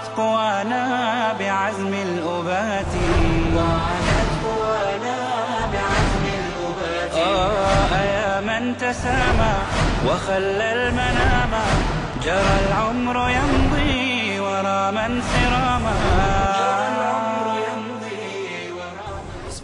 وعادت قوانا بعزم الأبات. وعادت قوانا بعزم الأبات. آه يا من تسامى وخلى المنام. جرى العمر يمضي ورا من سراما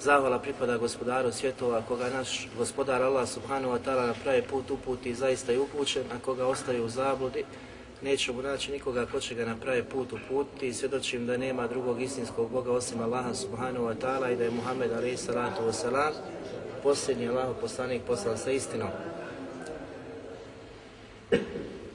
Zahvala pripada gospodaru svjetova, koga naš gospodar Allah subhanahu wa ta'ala na pravi put uputi zaista je upućen, a koga ostaje u zabludi, neće mu naći nikoga ko će ga na pravi put uputiti i svjedočim da nema drugog istinskog Boga osim Allaha subhanahu wa ta'ala i da je Muhammed alaihi salatu wasalam posljednji Allah poslanik poslan sa istinom.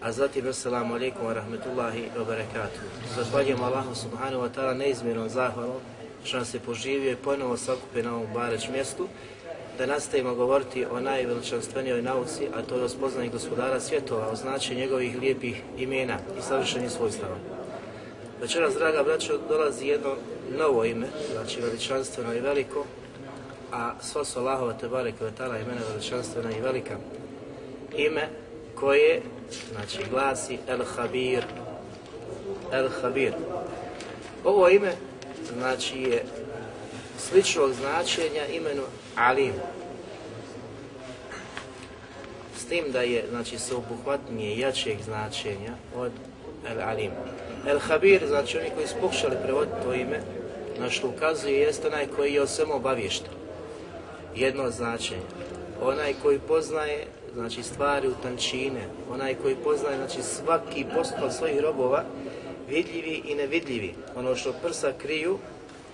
A zatim, assalamu alaikum wa rahmetullahi wa barakatuhu. Zahvaljujem Allahu subhanahu wa ta'ala neizmjernom zahvalom što nas je poživio i ponovo sakupe na ovom bareć mjestu, da nastavimo govoriti o najveličanstvenijoj nauci, a to je o spoznanju gospodara svjetova, o značenju njegovih lijepih imena i savršenih svojstava. Večeras, draga braćo, dolazi jedno novo ime, znači veličanstveno i veliko, a sva su Allahova Tebare Kvetala imena veličanstvena i velika. Ime koje, znači, glasi El Habir. El Habir. Ovo ime znači je sličnog značenja imenu Alim. S tim da je znači sveobuhvatnije jačeg značenja od El Alim. El Habir, znači oni koji su pokušali prevoditi to ime, na što ukazuje jeste onaj koji je o svemu obavješten. Jedno značenje. Onaj koji poznaje znači stvari u tančine, onaj koji poznaje znači svaki postupak svojih robova, vidljivi i nevidljivi. Ono što prsa kriju,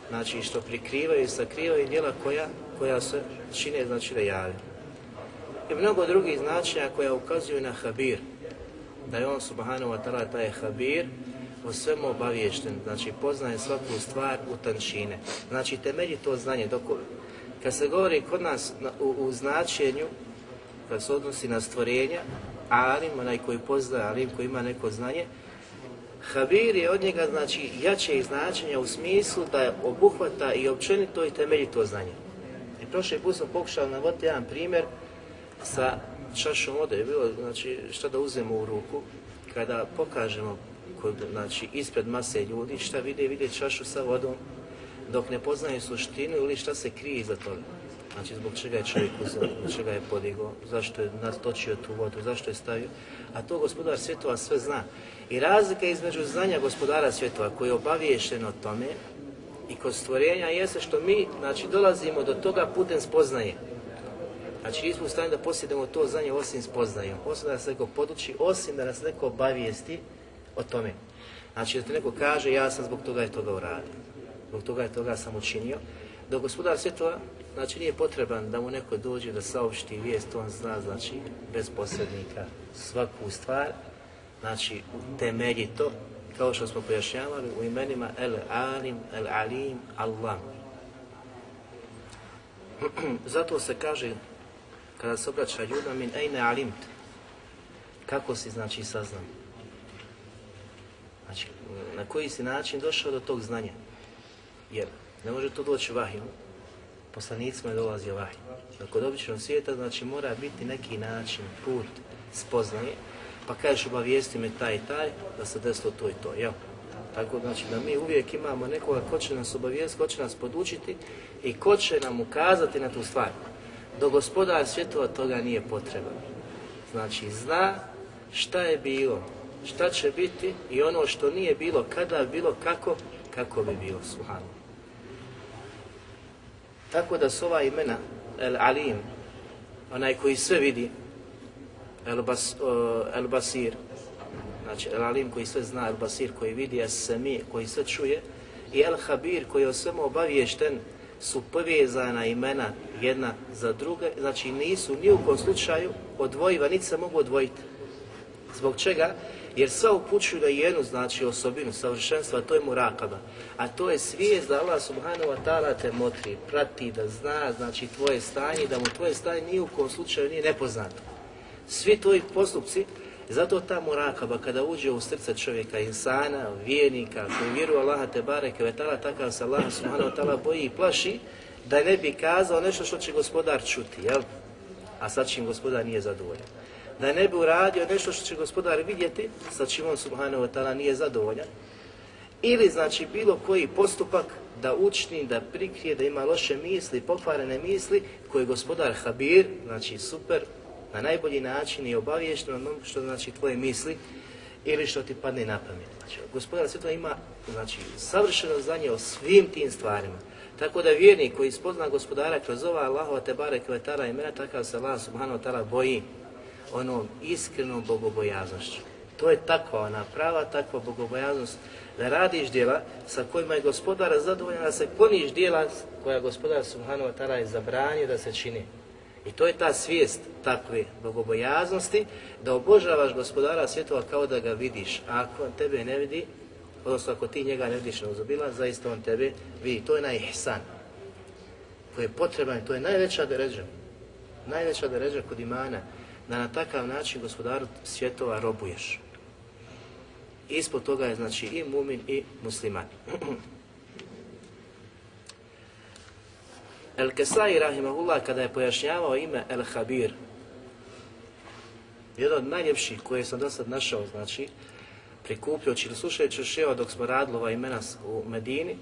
znači što prikrivaju i sakrivaju djela koja, koja se čine, znači da jave. I mnogo drugih značenja koja ukazuju na habir, da je on subhanahu wa ta'ala taj habir, o svemu obaviješten, znači poznaje svaku stvar u tančine. Znači temelji to znanje. Dok, kad se govori kod nas u, u značenju, kad se odnosi na stvorenja, alim, onaj koji poznaje, alim koji ima neko znanje, Habir je od njega znači jače značenja u smislu da je obuhvata i općenito i temeljito znanje. I prošli put smo pokušali navoditi jedan primjer sa čašom vode. Je bilo znači šta da uzmemo u ruku kada pokažemo kod, znači, ispred mase ljudi šta vide, vide čašu sa vodom dok ne poznaju suštinu ili šta se krije iza toga. Znači zbog čega je čovjek uzeo, zbog čega je podigao, zašto je natočio tu vodu, zašto je stavio. A to gospodar svjetova sve zna. I razlika između znanja gospodara svjetova koji je obaviješten o tome i kod stvorenja jeste što mi znači, dolazimo do toga putem spoznaje. Znači nismo u stanju da posjedemo to znanje osim spoznajom, osim da nas neko poduči, osim da nas neko obavijesti o tome. Znači da ti neko kaže ja sam zbog toga i toga uradio, zbog toga i toga sam učinio. Dok gospodar svjetova, znači nije potreban da mu neko dođe da saopšti vijest, on zna, znači, bez posrednika svaku stvar, znači temeljito, kao što smo pojašnjavali u imenima El Alim, El Alim, Allah. Zato se kaže, kada se obraća ljudima, min ejne alimt, kako si znači saznam? Znači, na koji si način došao do tog znanja? Jer ne može to doći vahim, poslanicima je dolazio vahim. Kod običnog svijeta, znači, mora biti neki način, put, spoznaje, pa kažeš obavijesti me taj i taj, da se desilo to i to, jel? Tako znači da mi uvijek imamo nekoga ko će nas obavijesti, ko će nas podučiti i ko će nam ukazati na tu stvar. Do gospodar svjetova toga nije potreban. Znači zna šta je bilo šta će biti i ono što nije bilo, kada bi bilo, kako, kako bi bilo, subhanu. Tako da su ova imena, El Alim, onaj koji sve vidi, El, Bas, El Basir, znači El Alim koji sve zna, El Basir koji vidi, El Sami koji sve čuje, i El Habir koji je o svemu obaviješten, su povezana imena jedna za druge, znači nisu ni u kom slučaju odvojiva, niti se mogu odvojiti. Zbog čega? Jer sva upućuju na jednu znači osobinu savršenstva, to je murakaba. A to je svijest da Allah subhanahu wa ta'ala te motri, prati, da zna znači tvoje stanje, da mu tvoje stanje ni u kom slučaju nije nepoznato. Svi tvoji postupci, zato ta murakaba kada uđe u srce čovjeka, insana, vjernika, koji vjeruje Allaha te bareke ve takav se Allah subhanahu ta'ala boji i plaši, da ne bi kazao nešto što će gospodar čuti, jel? A sad čim gospodar nije zadovoljan da ne bi uradio nešto što će gospodar vidjeti, sa čim on subhanahu wa ta'ala nije zadovoljan, ili znači bilo koji postupak da učini, da prikrije, da ima loše misli, pokvarene misli, koje gospodar Habir, znači super, na najbolji način i obaviješten ono što znači tvoje misli ili što ti padne na pamet. Znači, gospodar sve to ima znači, savršeno znanje o svim tim stvarima. Tako da vjernik koji spozna gospodara kroz ova Allahova te bare kvetara imena, takav se Allah subhanahu ta'ala boji onom iskrenom bogobojaznošću. To je takva ona prava, takva bogobojaznost da radiš djela sa kojima je gospodar zadovoljan, da se kloniš djela koja gospodar Subhanahu ta'ala je zabranio da se čini. I to je ta svijest takve bogobojaznosti, da obožavaš gospodara svjetova kao da ga vidiš. A ako on tebe ne vidi, odnosno ako ti njega ne vidiš na uzobila, zaista on tebe vidi. To je najihsan koji je potreban, to je najveća deređa. Najveća deređa kod imana da na takav način gospodaru svjetova robuješ. Ispod toga je znači i mumin i musliman. El Kesai Rahimahullah kada je pojašnjavao ime El Habir, jedan od najljepših koje sam do sad našao, znači, prikupljajući ili slušajući ševa dok smo radili ova imena u Medini, e,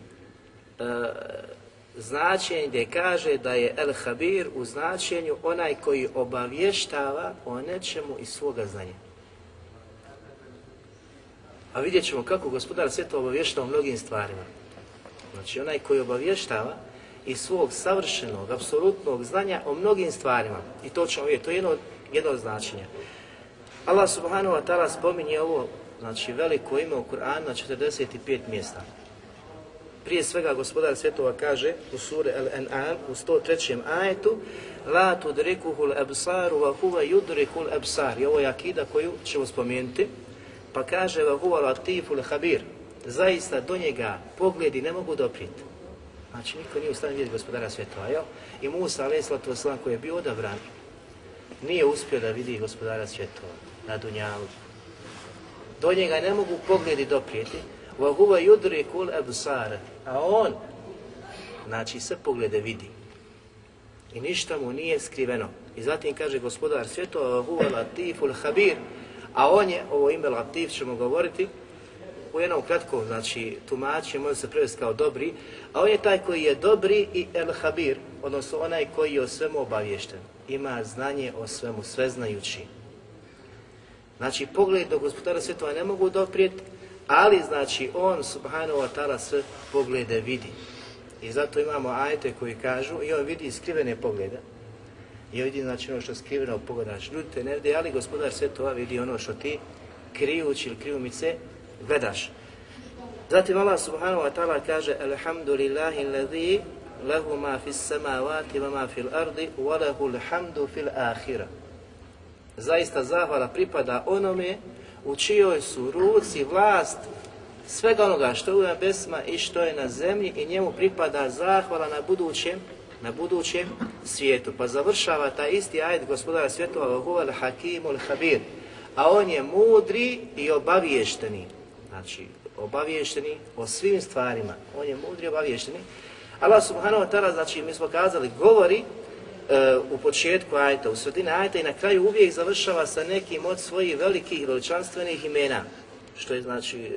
značenje gdje kaže da je El Habir u značenju onaj koji obavještava o nečemu iz svoga znanja. A vidjet ćemo kako gospodar svijeta obavještava o mnogim stvarima. Znači onaj koji obavještava iz svog savršenog, apsolutnog znanja o mnogim stvarima. I to ćemo vidjeti, to je jedno, jedno od značenja. Allah subhanahu wa ta'ala spominje ovo, znači veliko ime u Kur'anu na 45 mjesta. Prije svega gospodar svjetova kaže u suri Al-An'am u 103. ajetu La tudrikuhu l-absaru wa huwa yudriku l-absar. I ovo je akida koju ćemo spomenuti. Pa kaže wa huwa latifu l-habir. Zaista do njega pogledi ne mogu doprijeti. Znači, niko nije u stanju vidjeti gospodara svjetova, jel? I Musa, alaihissalatu wasalam, koji je bio odabran, nije uspio da vidi gospodara svjetova na Dunjalu. Do njega ne mogu pogledi doprijeti. Vahuva judri kul absar. A on, znači, sve poglede vidi. I ništa mu nije skriveno. I zatim kaže gospodar svjetova, vahuva latiful habir. A on je, ovo ime latif ćemo govoriti, u jednom kratkom, znači, tumačenju može se prevesti kao dobri, a on je taj koji je dobri i el habir, odnosno onaj koji je o svemu obavješten. Ima znanje o svemu, sveznajući. Znači, pogled do gospodara svjetova ne mogu doprijeti, Ali znači on subhanahu wa ta'ala sve poglede vidi. I zato imamo ajete koji kažu i on vidi skrivene poglede. I on vidi znači ono što skriveno pogledaš. Ljudi te ne vidi, ali gospodar sve to vidi ono što ti krijući ili krijumice gledaš. Zatim Allah subhanahu wa ta'ala kaže Alhamdulillahi alladhi lahu ma fis samawati wa ma fil ardi wa lahu alhamdu fil akhirah. Zaista zahvala pripada onome u čijoj su ruci vlast svega onoga što je u nebesima i što je na zemlji i njemu pripada zahvala na budućem na budućem svijetu. Pa završava taj isti ajet gospodara svjetova Hakimul Habir. A on je mudri i obaviješteni. Znači, obaviješteni o svim stvarima. On je mudri i obaviješteni. Allah subhanahu wa ta'ala, znači mi smo kazali, govori e, u početku ajta, u sredini ajta i na kraju uvijek završava sa nekim od svojih velikih veličanstvenih imena. Što je znači e,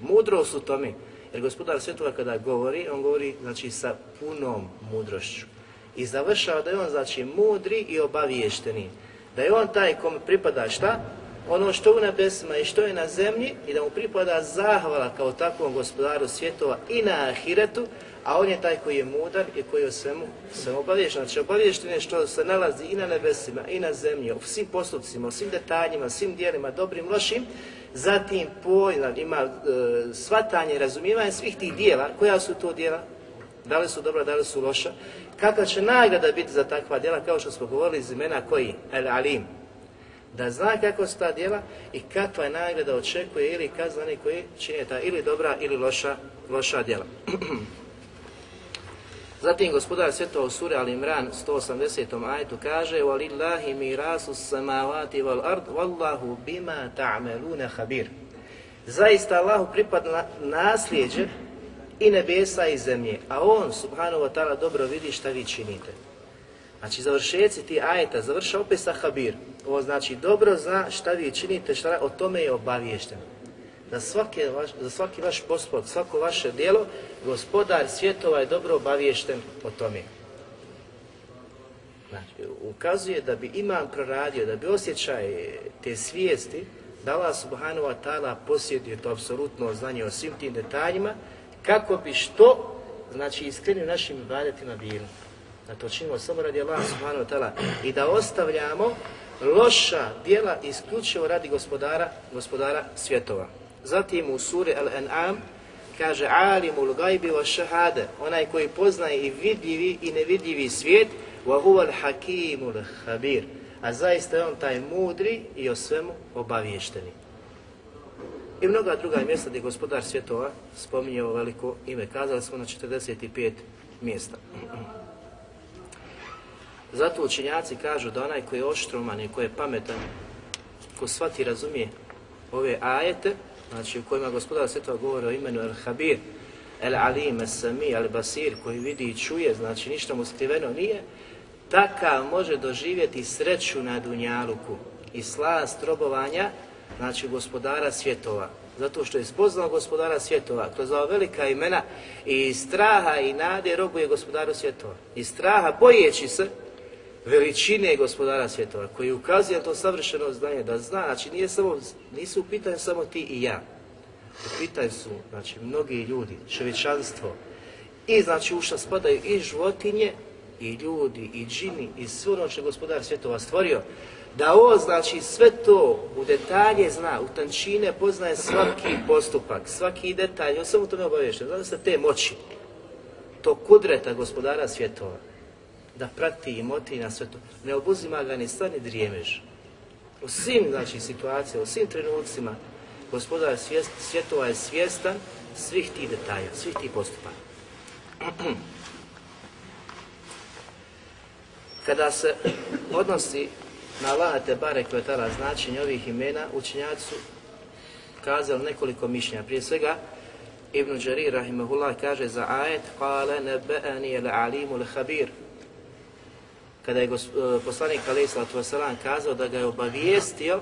mudrost u tome. Jer gospodar svjetova kada govori, on govori znači sa punom mudrošću. I završava da je on znači mudri i obaviješteni. Da je on taj kom pripada šta? Ono što u nebesima i što je na zemlji i da mu pripada zahvala kao takvom gospodaru svjetova i na ahiretu, a on je taj koji je mudar i koji je o svemu, svemu obavješten. Znači obavješten je što se nalazi i na nebesima i na zemlji, u svim postupcima, u svim detaljima, svim dijelima, dobrim, lošim, zatim pojam, ima e, shvatanje i razumijevanje svih tih dijela. Koja su to dijela? Da li su dobra, da li su loša? Kakva će nagrada biti za takva djela, kao što smo govorili iz imena koji? El Alim Da zna kako su ta djela i kakva je nagrada očekuje ili kazna oni koji čine ta ili dobra ili loša, loša djela. Zatim gospodar svjetova u suri Al Imran 180. ajetu kaže وَلِلَّهِ مِرَاسُ السَّمَاوَاتِ وَالْأَرْضِ وَاللَّهُ بِمَا تَعْمَلُونَ خَبِيرٌ Zaista Allahu pripada nasljeđe i nebesa i zemlje, a On, subhanahu wa ta'ala, dobro vidi šta vi činite. Znači, završeci ti ajeta završa opet sa habir. Ovo znači, dobro zna šta vi činite, šta o tome je obaviješten. Za, svake, za svaki vaš postupak, svako vaše djelo, gospodar svjetova je dobro obaviješten o tome. Znači, ukazuje da bi imam proradio, da bi osjećaj te svijesti, da Allah subhanahu wa ta'ala posjedio to apsolutno znanje o svim tim detaljima, kako bi što, znači iskrenio našim ibadetima bili. Da to činimo samo radi Allah subhanahu wa ta'ala i da ostavljamo loša djela isključivo radi gospodara, gospodara svjetova. Zatim u suri Al-An'am kaže alimul gajbi wa šahade, onaj koji poznaje i vidljivi i nevidljivi svijet, wa huwa al-hakimul habir. A zaista je on taj mudri i o svemu obaviješteni. I mnoga druga mjesta gdje gospodar svjetova spominje ovo veliko ime. Kazali smo na 45 mjesta. Zato učenjaci kažu da onaj koji je oštroman i koji je pametan, ko shvati razumije ove ajete, znači u kojima gospodar svjetova govori o imenu El Habir, El Alim, El Sami, El Basir, koji vidi i čuje, znači ništa mu skriveno nije, takav može doživjeti sreću na Dunjaluku i slast robovanja znači gospodara svjetova. Zato što je spoznao gospodara svjetova, kroz ova velika imena i straha i nade robuje gospodaru svjetova. I straha bojeći se veličine gospodara svjetova, koji ukazuje to savršeno znanje, da zna, znači nije samo, nisu u pitanju samo ti i ja. U pitanju su, znači, mnogi ljudi, čovječanstvo, i znači u što spadaju i životinje, i ljudi, i džini, i sve ono što gospodar svjetova stvorio, da on znači sve to u detalje zna, u tančine poznaje svaki postupak, svaki detalj, on samo u tome obavješten, znači sa te moći, to kudreta gospodara svjetova, da prati i moti na sve to, ne obuzima ga ni stani drijemež. U svim znači, situacijama, u svim trenucima, gospodar svijest, svjetova je svjestan svih tih detalja, svih tih postupaka. Kada se odnosi na Allah te barek značenje ovih imena, učenjaci su kazali nekoliko mišljenja. Prije svega, Ibn Đarir, rahimahullah, kaže za ajet Kale nebe'ani el alimu habir Kada je e, poslanik alaih sallatu wasalam kazao da ga je obavijestio,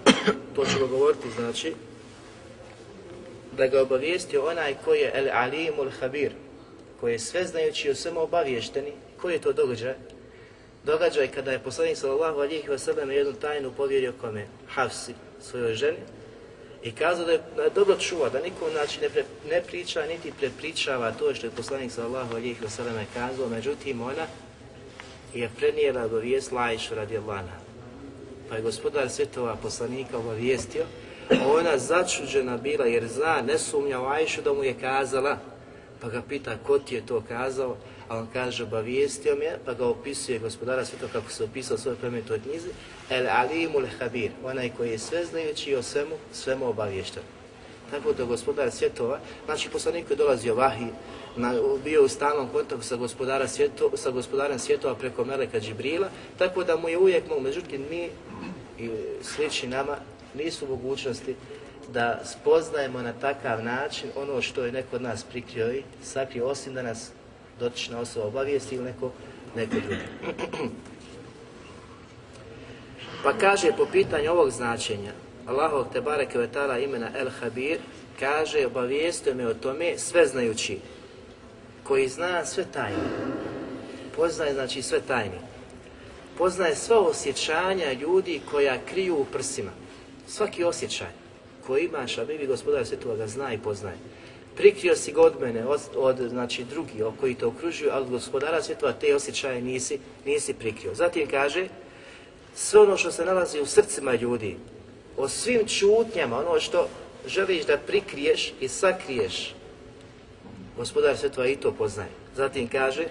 to ću govoriti znači, da ga je obavijestio onaj koji je el alimu habir koji je sveznajući o svemu obaviješteni, koji je to događaj? događaj kada je poslanik sallallahu alihi wasallam jednu tajnu povjerio kome? Hafsi, svojoj ženi. I kazao da je dobro čuva, da nikom znači, ne, pre, ne priča niti prepričava to što je poslanik sallallahu alihi wasallam kazao, međutim ona je prenijela obavijest Lajšu radi Allahna. Pa je gospodar svjetova poslanika obavijestio, ona začuđena bila jer zna, ne sumnja u Ajšu da mu je kazala, pa ga pita ko ti je to kazao, a on kaže obavijestio me, pa ga opisuje gospodara svjetova kako se opisao u svojoj knjizi, el alimul habir, onaj koji je sveznajući o svemu, svemu obaviješten. Tako da gospodar svjetova, znači poslanik je dolazio vahi, na, bio u stalnom kontaktu sa, gospodara svjeto, sa gospodarem svjetova preko Meleka Džibrila, tako da mu je uvijek mogu, međutim mi i slični nama nisu mogućnosti da spoznajemo na takav način ono što je neko od nas prikrio i sakrio, osim da nas dotična osoba obavijesti ili neko, neko drugi. Pa kaže po pitanju ovog značenja, Allahov te bareke imena El Habir, kaže obavijestio me o tome sve znajući, koji zna sve tajne, poznaje znači sve tajne, poznaje sva osjećanja ljudi koja kriju u prsima, Svaki osjećaj koji imaš, a bibi gospodar svjetova ga zna i poznaje. Prikrio si ga od mene, od, od znači, drugi koji te okružuju, ali gospodara svjetova te osjećaje nisi, nisi prikrio. Zatim kaže, sve ono što se nalazi u srcima ljudi, o svim čutnjama, ono što želiš da prikriješ i sakriješ, gospodar svjetova i to poznaje. Zatim kaže,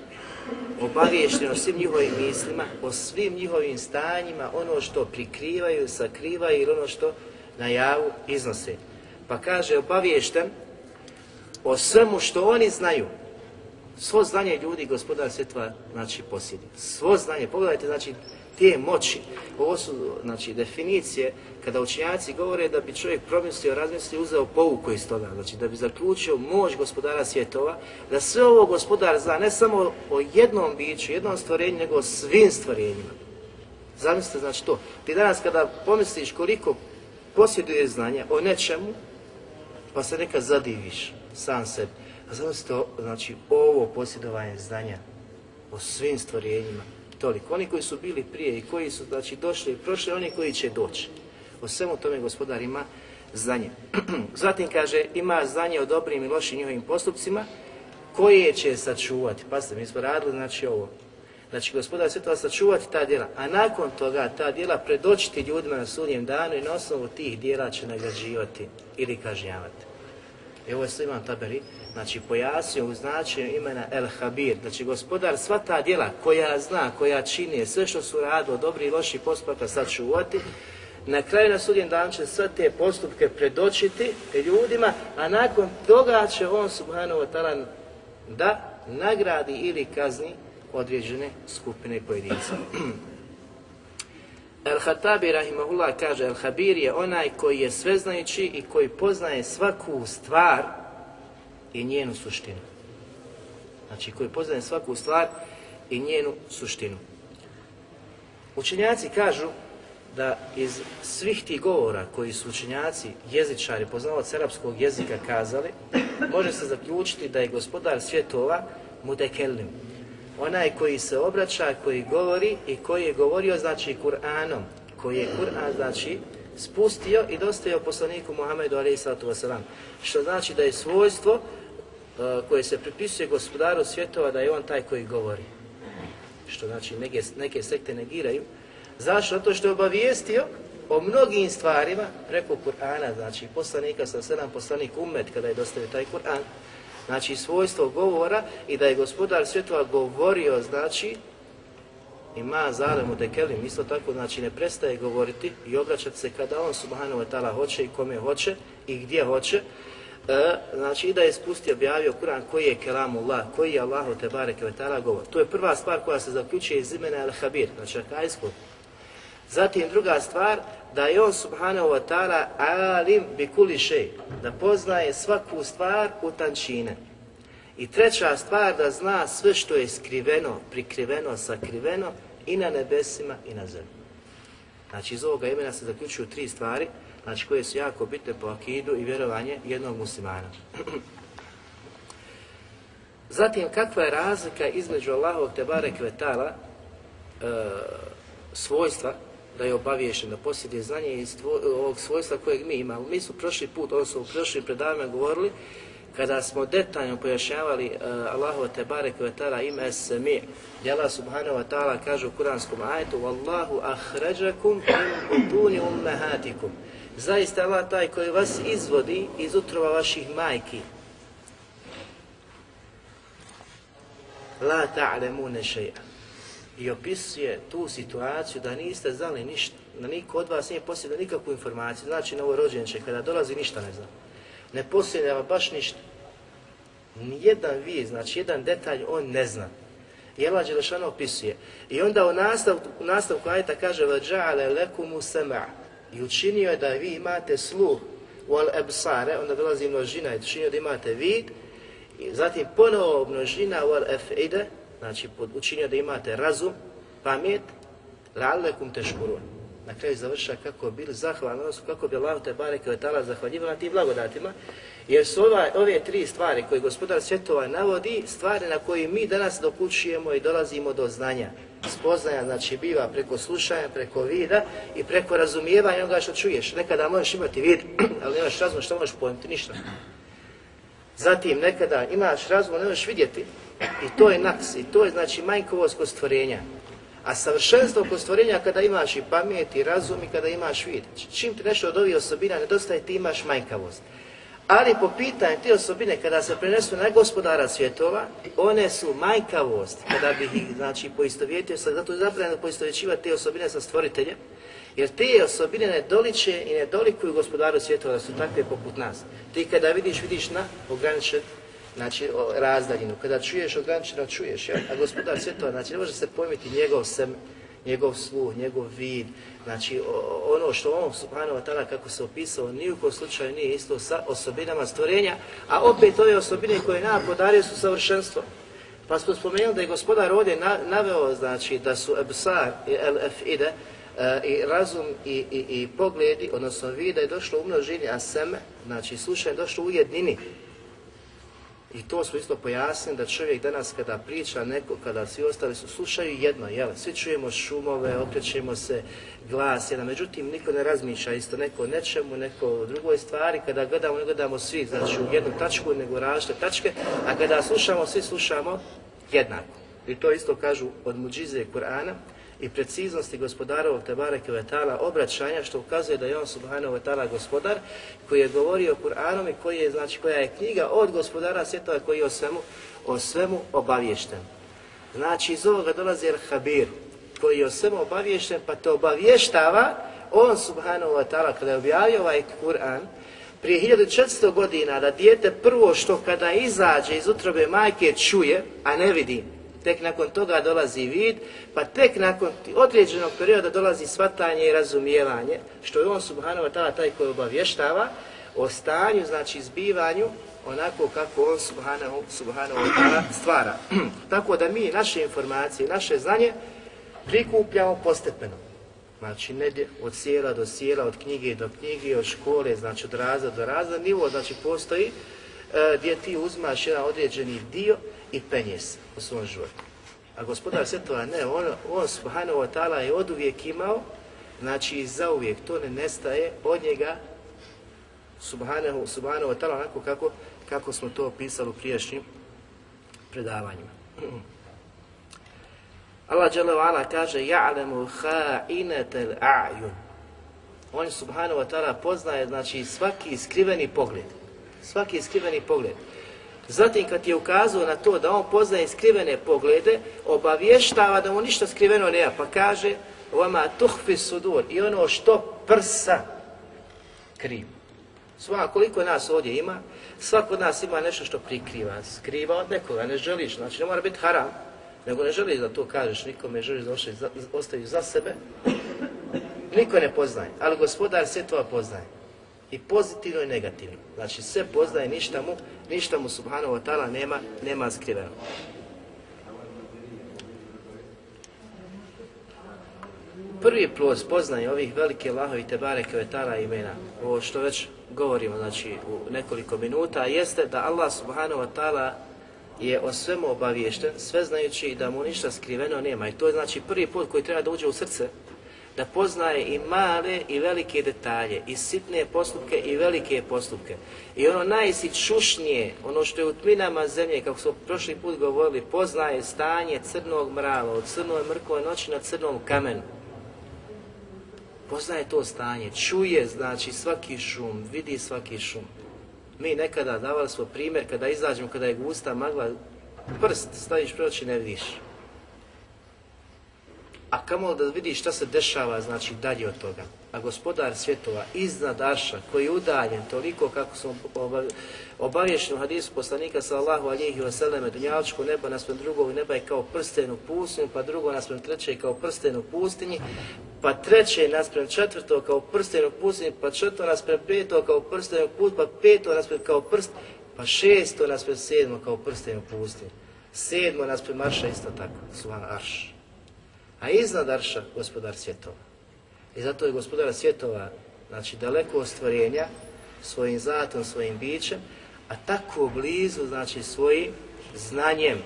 obaviješten o svim njihovim mislima, o svim njihovim stanjima, ono što prikrivaju, sakrivaju ili ono što na javu iznose. Pa kaže, obaviješten o svemu što oni znaju. Svo znanje ljudi gospodar svjetva znači posjedi. Svo znanje, pogledajte znači te moći. Ovo su znači definicije kada učenjaci govore da bi čovjek promislio, razmislio, uzeo pouku iz toga, znači da bi zaključio moć gospodara svjetova, da sve ovo gospodar zna ne samo o jednom biću, jednom stvorenju, nego o svim stvorenjima. Zamislite znači to. Ti danas kada pomisliš koliko posjeduje znanja o nečemu, pa se nekad zadiviš sam sebi. Zamislite, znači, ovo posjedovanje znanja o svim stvorenjima, toliko. Oni koji su bili prije i koji su znači, došli i prošli, oni koji će doći. O svemu tome gospodar ima znanje. Zatim kaže, ima znanje o dobrim i lošim njihovim postupcima, koje će sačuvati. Pazite, mi smo radili znači ovo. Znači, gospodar svjetova sačuvati ta djela, a nakon toga ta djela predočiti ljudima na sudnjem danu i na osnovu tih djela će nagrađivati ili kažnjavati. I ovo je sve imam taberi, znači pojasnio u značenju imena El Habir, znači gospodar sva ta djela koja zna, koja čini, sve što su radili, dobri i loši postupaka sačuvati, na kraju na sudjen dan će sve te postupke predočiti ljudima, a nakon toga će on subhanahu wa ta'ala da nagradi ili kazni određene skupine pojedinca. El-Hatabi rahimahullah kaže El-Habir je onaj koji je sveznajući i koji poznaje svaku stvar i njenu suštinu. Znači koji poznaje svaku stvar i njenu suštinu. Učenjaci kažu da iz svih tih govora koji su učenjaci, jezičari, poznavac arapskog jezika kazali, može se zaključiti da je gospodar svjetova mudekelim, onaj koji se obraća, koji govori i koji je govorio znači Kur'anom, koji je Kur'an znači spustio i dostavio poslaniku Muhammedu a.s. Što znači da je svojstvo koje se pripisuje gospodaru svjetova da je on taj koji govori. Što znači neke, neke sekte negiraju. Zašto? Zato što je obavijestio o mnogim stvarima preko Kur'ana, znači poslanika sa sedam poslanik umet kada je dostavio taj Kur'an, znači svojstvo govora i da je gospodar svjetova govorio, znači ima zalemu tekelim, isto tako, znači ne prestaje govoriti i obraćati se kada on subhanahu wa ta'ala hoće i kome hoće i gdje hoće, e, znači da je spustio, objavio Kur'an koji je kelamullah, koji je Allahu te bareke ta'ala govor. To je prva stvar koja se zaključuje iz imena Al-Habir, znači akajskog. Zatim druga stvar, da je on subhanahu wa ta'ala alim bi kuli šej, da poznaje svaku stvar u tančine. I treća stvar, da zna sve što je skriveno, prikriveno, sakriveno i na nebesima i na zemlji. Znači iz ovoga imena se zaključuju tri stvari, znači koje su jako bitne po akidu i vjerovanje jednog muslimana. Zatim, kakva je razlika između Allahovog tebare kvetala e, svojstva da je obaviješen, da posjeduje znanje iz ovog svojstva kojeg mi imamo. Mi su prošli put, odnosno u prošlim predavima govorili, kada smo detaljno pojašnjavali uh, Allahu te barek ve taala ime Sami, gdje Allah subhanahu wa ta'ala kaže u kuranskom ajetu Wallahu akhrajakum min butuni ummahatikum. Zaista Allah taj koji vas izvodi iz utrova vaših majki. La ta'lamuna shay'an i opisuje tu situaciju da niste znali ništa, da niko od vas nije posjedao nikakvu informaciju, znači novorođenče kada dolazi ništa ne zna. Ne posjedava baš ništa. Nijedan vid, znači jedan detalj on ne zna. I Allah Đelešano opisuje. I onda u nastavku, u nastavku ajta kaže وَجَعَلَ لَكُمُ سَمَعَ i učinio je da vi imate sluh wal ebsare, onda dolazi množina i učinio da imate vid, i zatim ponovo množina wal efide, znači učinio da imate razum, pamet, la'allakum teškurun. Na kraju završa kako bi bili zahvalni, odnosno kako bi Allah te bareke ta'ala zahvaljivao na tim blagodatima, jer su ova, ove tri stvari koje gospodar svjetova navodi, stvari na koje mi danas dokučujemo i dolazimo do znanja. Spoznaja znači biva preko slušanja, preko vida i preko razumijevanja onoga što čuješ. Nekada možeš imati vid, ali nemaš razum što možeš pojmiti, ništa. Zatim nekada imaš razum, ne možeš vidjeti i to je naks, i to je znači manjkovost kod stvorenja. A savršenstvo kod stvorenja kada imaš i pamet i razum i kada imaš vid. Čim ti nešto od ovih osobina nedostaje, ti imaš manjkavost. Ali po pitanju te osobine kada se prenesu na gospodara svjetova, one su manjkavost kada bi ih znači, poistovjetio, zato je zabranjeno poistovjećivati te osobine sa stvoriteljem, jer te osobine ne doliče i ne dolikuju gospodaru svjetova da su takve poput nas. Ti kada vidiš, vidiš na ograničen znači razdaljinu. Kada čuješ ograničeno, čuješ. Ja? A gospodar svjetova, znači ne može se pojmiti njegov sem, njegov sluh, njegov vid, znači ono što on subhanahu wa ta'ala kako se opisao ni u kojem slučaju nije isto sa osobinama stvorenja, a opet ove osobine koje nama podario su savršenstvo. Pa smo spomenuli da je gospodar ovdje naveo znači da su ebsar i el ide e, i razum i, i, i pogledi, odnosno vida je došlo u množini, a seme, znači slušanje došlo u jednini. I to smo isto pojasnili da čovjek danas kada priča neko, kada svi ostali su slušaju jedno, jel? Svi čujemo šumove, okrećemo se, glas jedan, međutim niko ne razmišlja isto neko o nečemu, neko drugoj stvari, kada gledamo ne gledamo svi, znači u jednu tačku nego različite tačke, a kada slušamo, svi slušamo jednako. I to isto kažu od muđize Kur'ana, i preciznosti gospodarovog Tebare Kvetala obraćanja što ukazuje da je on Subhanahu wa gospodar koji je govorio Kur'anom i koji je, znači, koja je knjiga od gospodara svjetova koji je o svemu, o svemu obaviješten. Znači iz ovoga dolazi El Habir koji je o svemu obaviješten pa te obavještava on Subhanahu wa ta'ala kada je objavio ovaj Kur'an prije 1400 godina da dijete prvo što kada izađe iz utrobe majke čuje, a ne vidi, tek nakon toga dolazi vid, pa tek nakon određenog perioda dolazi svatanje i razumijevanje, što je on subhanahu wa ta'ala taj koji obavještava o stanju, znači zbivanju, onako kako on subhanahu, subhanahu wa ta'ala stvara. Tako da mi naše informacije, naše znanje prikupljamo postepeno. Znači ne od sjela do sjela, od knjige do knjige, od škole, znači od raza do raza, nivo znači postoji e, gdje ti uzmaš jedan određeni dio i penje se u svom životu. A gospodar svjetova ne, on, on subhanahu wa ta'ala je od uvijek imao, znači za uvijek to ne nestaje od njega subhanahu, subhanahu wa ta'ala onako kako, kako smo to opisali u prijašnjim predavanjima. Allah ala kaže ja'lemu ha'inetel a'yun. On subhanahu wa ta'ala poznaje znači svaki skriveni pogled. Svaki skriveni pogled. Zatim kad je ukazao na to da on poznaje skrivene poglede, obavještava da mu ništa skriveno nema, pa kaže vama tuhfi sudur i ono što prsa kriv. Sva, koliko nas ovdje ima, svako od nas ima nešto što prikriva, skriva od nekoga, ne želiš, znači ne mora biti haram, nego ne želiš da to kažeš nikome, želiš da ostaviš za sebe, niko ne poznaje, ali gospodar svjetova poznaje i pozitivno i negativno. Znači sve poznaje, ništa mu, ništa mu subhanahu wa ta'ala nema, nema skriveno. Prvi plus poznaje ovih velike Allahovi Tebare Kvetara imena, ovo što već govorimo znači, u nekoliko minuta, jeste da Allah subhanahu wa ta'ala je o svemu obaviješten, sve znajući da mu ništa skriveno nema. I to je znači prvi put koji treba da uđe u srce da poznaje i male i velike detalje, i sitne postupke i velike postupke. I ono najsičušnije, ono što je u tminama zemlje, kako smo prošli put govorili, poznaje stanje crnog mrava, od crnoj mrkove noći na crnom kamenu. Poznaje to stanje, čuje znači svaki šum, vidi svaki šum. Mi nekada davali smo primjer kada izađemo, kada je gusta magla, prst staviš pre oči ne vidiš a kamo da vidiš šta se dešava, znači dalje od toga. A gospodar svjetova iznad Arša, koji je udaljen toliko kako smo obavješeni u hadisu poslanika sallahu alihi wasallam, dunjaličko nebo naspram drugog neba je kao prsten u pustinju, pa drugo naspram treće kao prsten u pustinji, pa treće naspram četvrto kao prsten u pustinji, pa četvrto naspram peto kao prsten u pustinji, pa peto naspram kao prst, pa šesto naspram sedmo kao prsten u pustinji. Sedmo naspram Arša isto tako, suhan Arš a iznad Arša gospodar svjetova. I zato je gospodar svjetova, znači daleko od stvorenja, svojim zatom, svojim bićem, a tako blizu, znači svojim znanjem,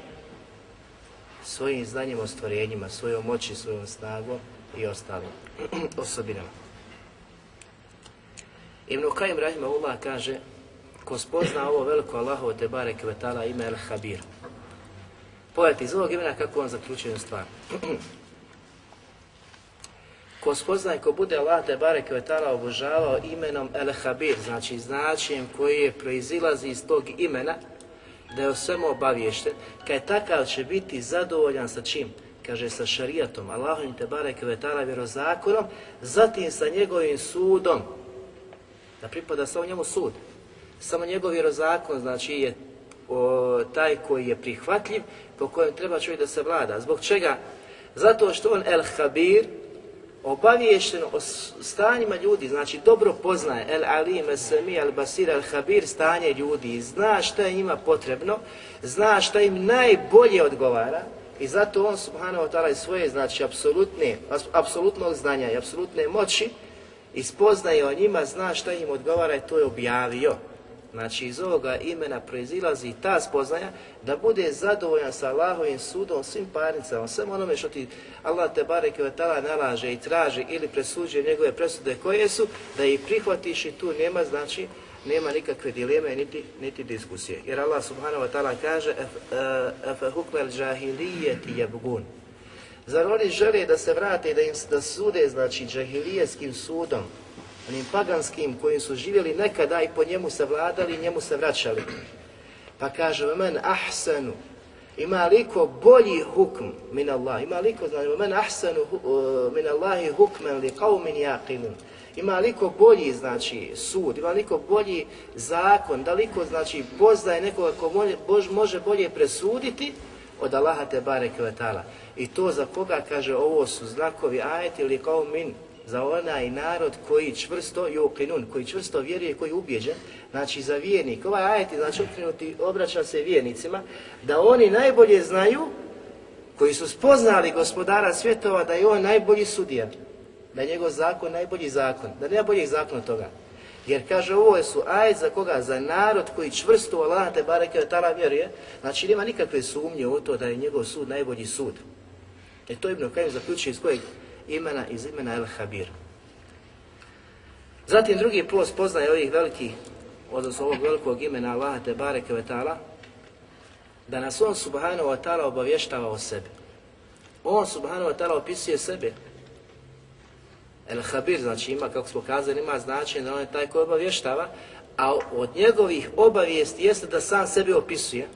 svojim znanjem o stvorenjima, svojom moći, svojom snagom i ostalim osobinama. Ibn Kajim Rahimahullah kaže ko spozna ovo veliko Allahovo te barek vetala ime El Habir. Pogledajte iz ovog imena kako on zaključuje stvar. ko spozna i ko bude Allah te barek vetala obožavao imenom El Habir, znači značenjem koje proizilazi iz tog imena, da je o svemu obaviješten, kaj takav će biti zadovoljan sa čim? Kaže sa šarijatom, Allahom te barek vetala vjerozakonom, zatim sa njegovim sudom, da pripada samo njemu sud. Samo njegov vjerozakon, znači, je o, taj koji je prihvatljiv, po kojem treba čovjek da se vlada. Zbog čega? Zato što on El Habir, obaviješten o stanjima ljudi, znači dobro poznaje El Alim, El Sami, El Basir, El Habir, stanje ljudi, zna šta je njima potrebno, zna šta im najbolje odgovara i zato on subhanahu wa ta'ala svoje, znači, apsolutne, apsolutnog znanja i apsolutne moći i spoznaje o njima, zna šta im odgovara i to je objavio. Znači iz ovoga imena proizilazi ta spoznaja da bude zadovoljan sa Allahovim sudom, svim parnicama, svem onome što ti Allah te bareke ve tala nalaže i traži ili presuđuje njegove presude koje su, da ih prihvatiš i tu nema, znači, nema nikakve dileme niti, niti diskusije. Jer Allah subhanahu wa ta'ala kaže Efe hukmel džahilijeti jebgun. Zar oni žele da se vrate i da im da sude, znači, džahilijeskim sudom, onim paganskim kojim su živjeli nekada i po njemu se vladali i njemu se vraćali. Pa kaže, men ahsanu, ima liko bolji hukm min Allah, ima liko, znači, men ahsanu uh, min Allahi hukmen li qavmin yaqilun. Ima liko bolji, znači, sud, ima liko bolji zakon, da liko, znači, poznaje nekoga ko može, može bolje presuditi od Allaha te bareke. I to za koga, kaže, ovo su znakovi ajeti ili min, za onaj narod koji čvrsto yuqinun, koji čvrsto vjeruje, koji je znači za vjernik. Ovaj ajet je znači okrenuti, obraća se vjernicima, da oni najbolje znaju, koji su spoznali gospodara svjetova, da je on najbolji sudija, da je njegov zakon najbolji zakon, da nema boljih zakona toga. Jer kaže ovo su ajet za koga? Za narod koji čvrsto Allah te bareke tala vjeruje, znači nema nikakve sumnje u to da je njegov sud najbolji sud. E to Ibn Kajim zaključuje iz kojeg imena iz imena El Habir. Zatim drugi plus poznaje ovih velikih, odnosno ovog velikog imena Allaha te bareke ve ta'ala, da nas on subhanahu wa ta'ala obavještava o sebi. On subhanahu wa ta'ala opisuje sebe. El Habir, znači ima, kako smo kazali, ima značenje da on je taj koji obavještava, a od njegovih obavijesti jeste da sam sebi opisuje,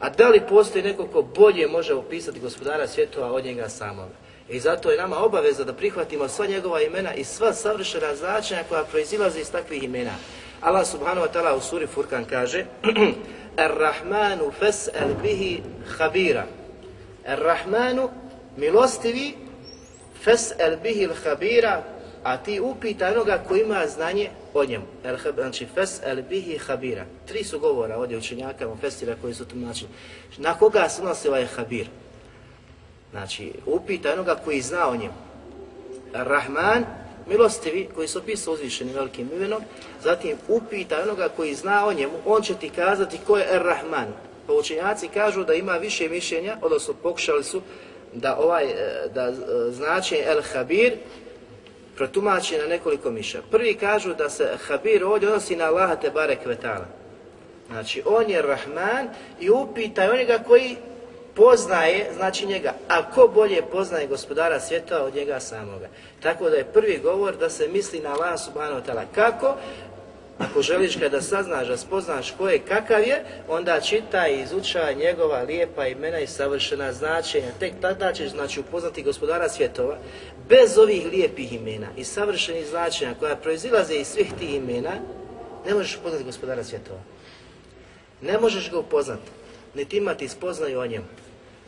a da li postoji neko ko bolje može opisati gospodara svjetova od njega samoga. I zato je nama obaveza da prihvatimo sva njegova imena i sva savršena značenja koja proizilaze iz takvih imena. Allah subhanahu wa ta'ala u suri Furkan kaže Ar-Rahmanu fas'al bihi khabira. Ar-Rahmanu milostivi fas'al bihi khabira a ti upita onoga ko ima znanje o njemu. El, znači, fes el bihi habira. Tri su govora ovdje učenjaka, festira koji su tumačili. Na koga se nosi ovaj habir? Znači, upita onoga koji zna o njemu. Rahman, milostivi, koji su opisao uzvišenim velikim imenom, zatim upita onoga koji zna o njemu, on će ti kazati ko je Ar-Rahman. Pa učenjaci kažu da ima više mišljenja, odnosno pokušali su da ovaj e, da e, značenje El Habir protumači na nekoliko miša. Prvi kažu da se Habir ovdje odnosi na Allaha te barek vetala. Znači, on je Rahman i upita onoga koji poznaje, znači njega, a ko bolje poznaje gospodara svjetova od njega samoga. Tako da je prvi govor da se misli na Allah subhanahu wa ta'ala. Kako? Ako želiš kada saznaš, da spoznaš ko je, kakav je, onda čitaj i izučaj njegova lijepa imena i savršena značenja. Tek tada ćeš znači, upoznati gospodara svjetova bez ovih lijepih imena i savršenih značenja koja proizilaze iz svih tih imena, ne možeš upoznati gospodara svjetova. Ne možeš ga upoznati, niti imati spoznaju o njemu.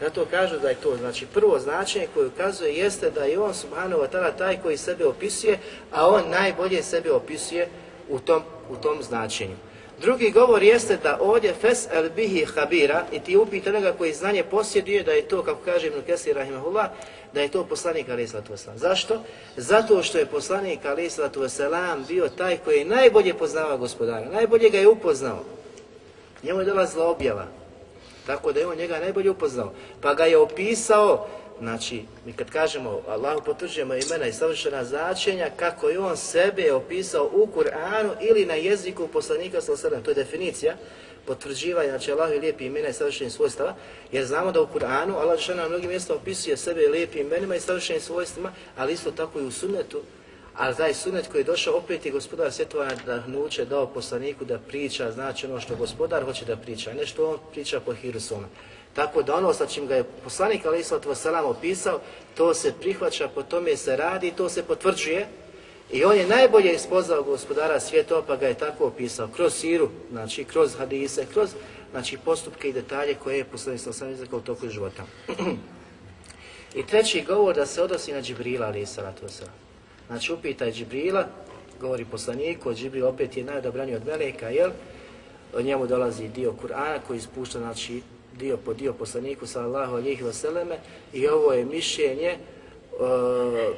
Zato kažu da je to, znači prvo značenje koje ukazuje jeste da je on subhanahu wa ta'ala taj koji sebe opisuje, a on najbolje sebe opisuje u tom, u tom značenju. Drugi govor jeste da ovdje fes el bihi habira i ti upita onoga koji znanje posjeduje da je to, kako kaže Ibn Kesir Rahimahullah, da je to poslanik alaih wasalam. Zašto? Zato što je poslanik alaih wasalam bio taj koji je najbolje poznava gospodara, najbolje ga je upoznao. Njemu je dolazila objava. Tako da je on njega najbolje upoznao. Pa ga je opisao, znači, mi kad kažemo Allahu potvrđujemo imena i savršena značenja, kako je on sebe opisao u Kur'anu ili na jeziku poslanika sallallahu To je definicija potvrđivanja, znači Allahu lijepi imena i savršenih svojstava, jer znamo da u Kur'anu Allah na mnogim mjestima opisuje sebe lijepim imenima i savršenim svojstvima, ali isto tako i u sunnetu a taj sunet koji je došao opet je gospodar svjetova nahnuće dao poslaniku da priča, znači ono što gospodar hoće da priča, ne što on priča po hiru. Tako da ono sa čim ga je poslanik Ali Islatu Salam opisao, to se prihvaća, po tome se radi, to se potvrđuje. I on je najbolje ispoznao gospodara svjetova pa ga je tako opisao, kroz siru, znači kroz hadise, kroz znači, postupke i detalje koje je poslanik sam izrekao u toku života. I treći govor da se odnosi na Džibrila Ali Islatu Salam. Znači upitaj Džibrila, govori poslaniku, Džibril opet je najodabraniji od Meleka, jel? Od njemu dolazi dio Kur'ana koji ispušta, znači, dio po dio poslaniku sallallahu alihi vseleme i ovo je mišljenje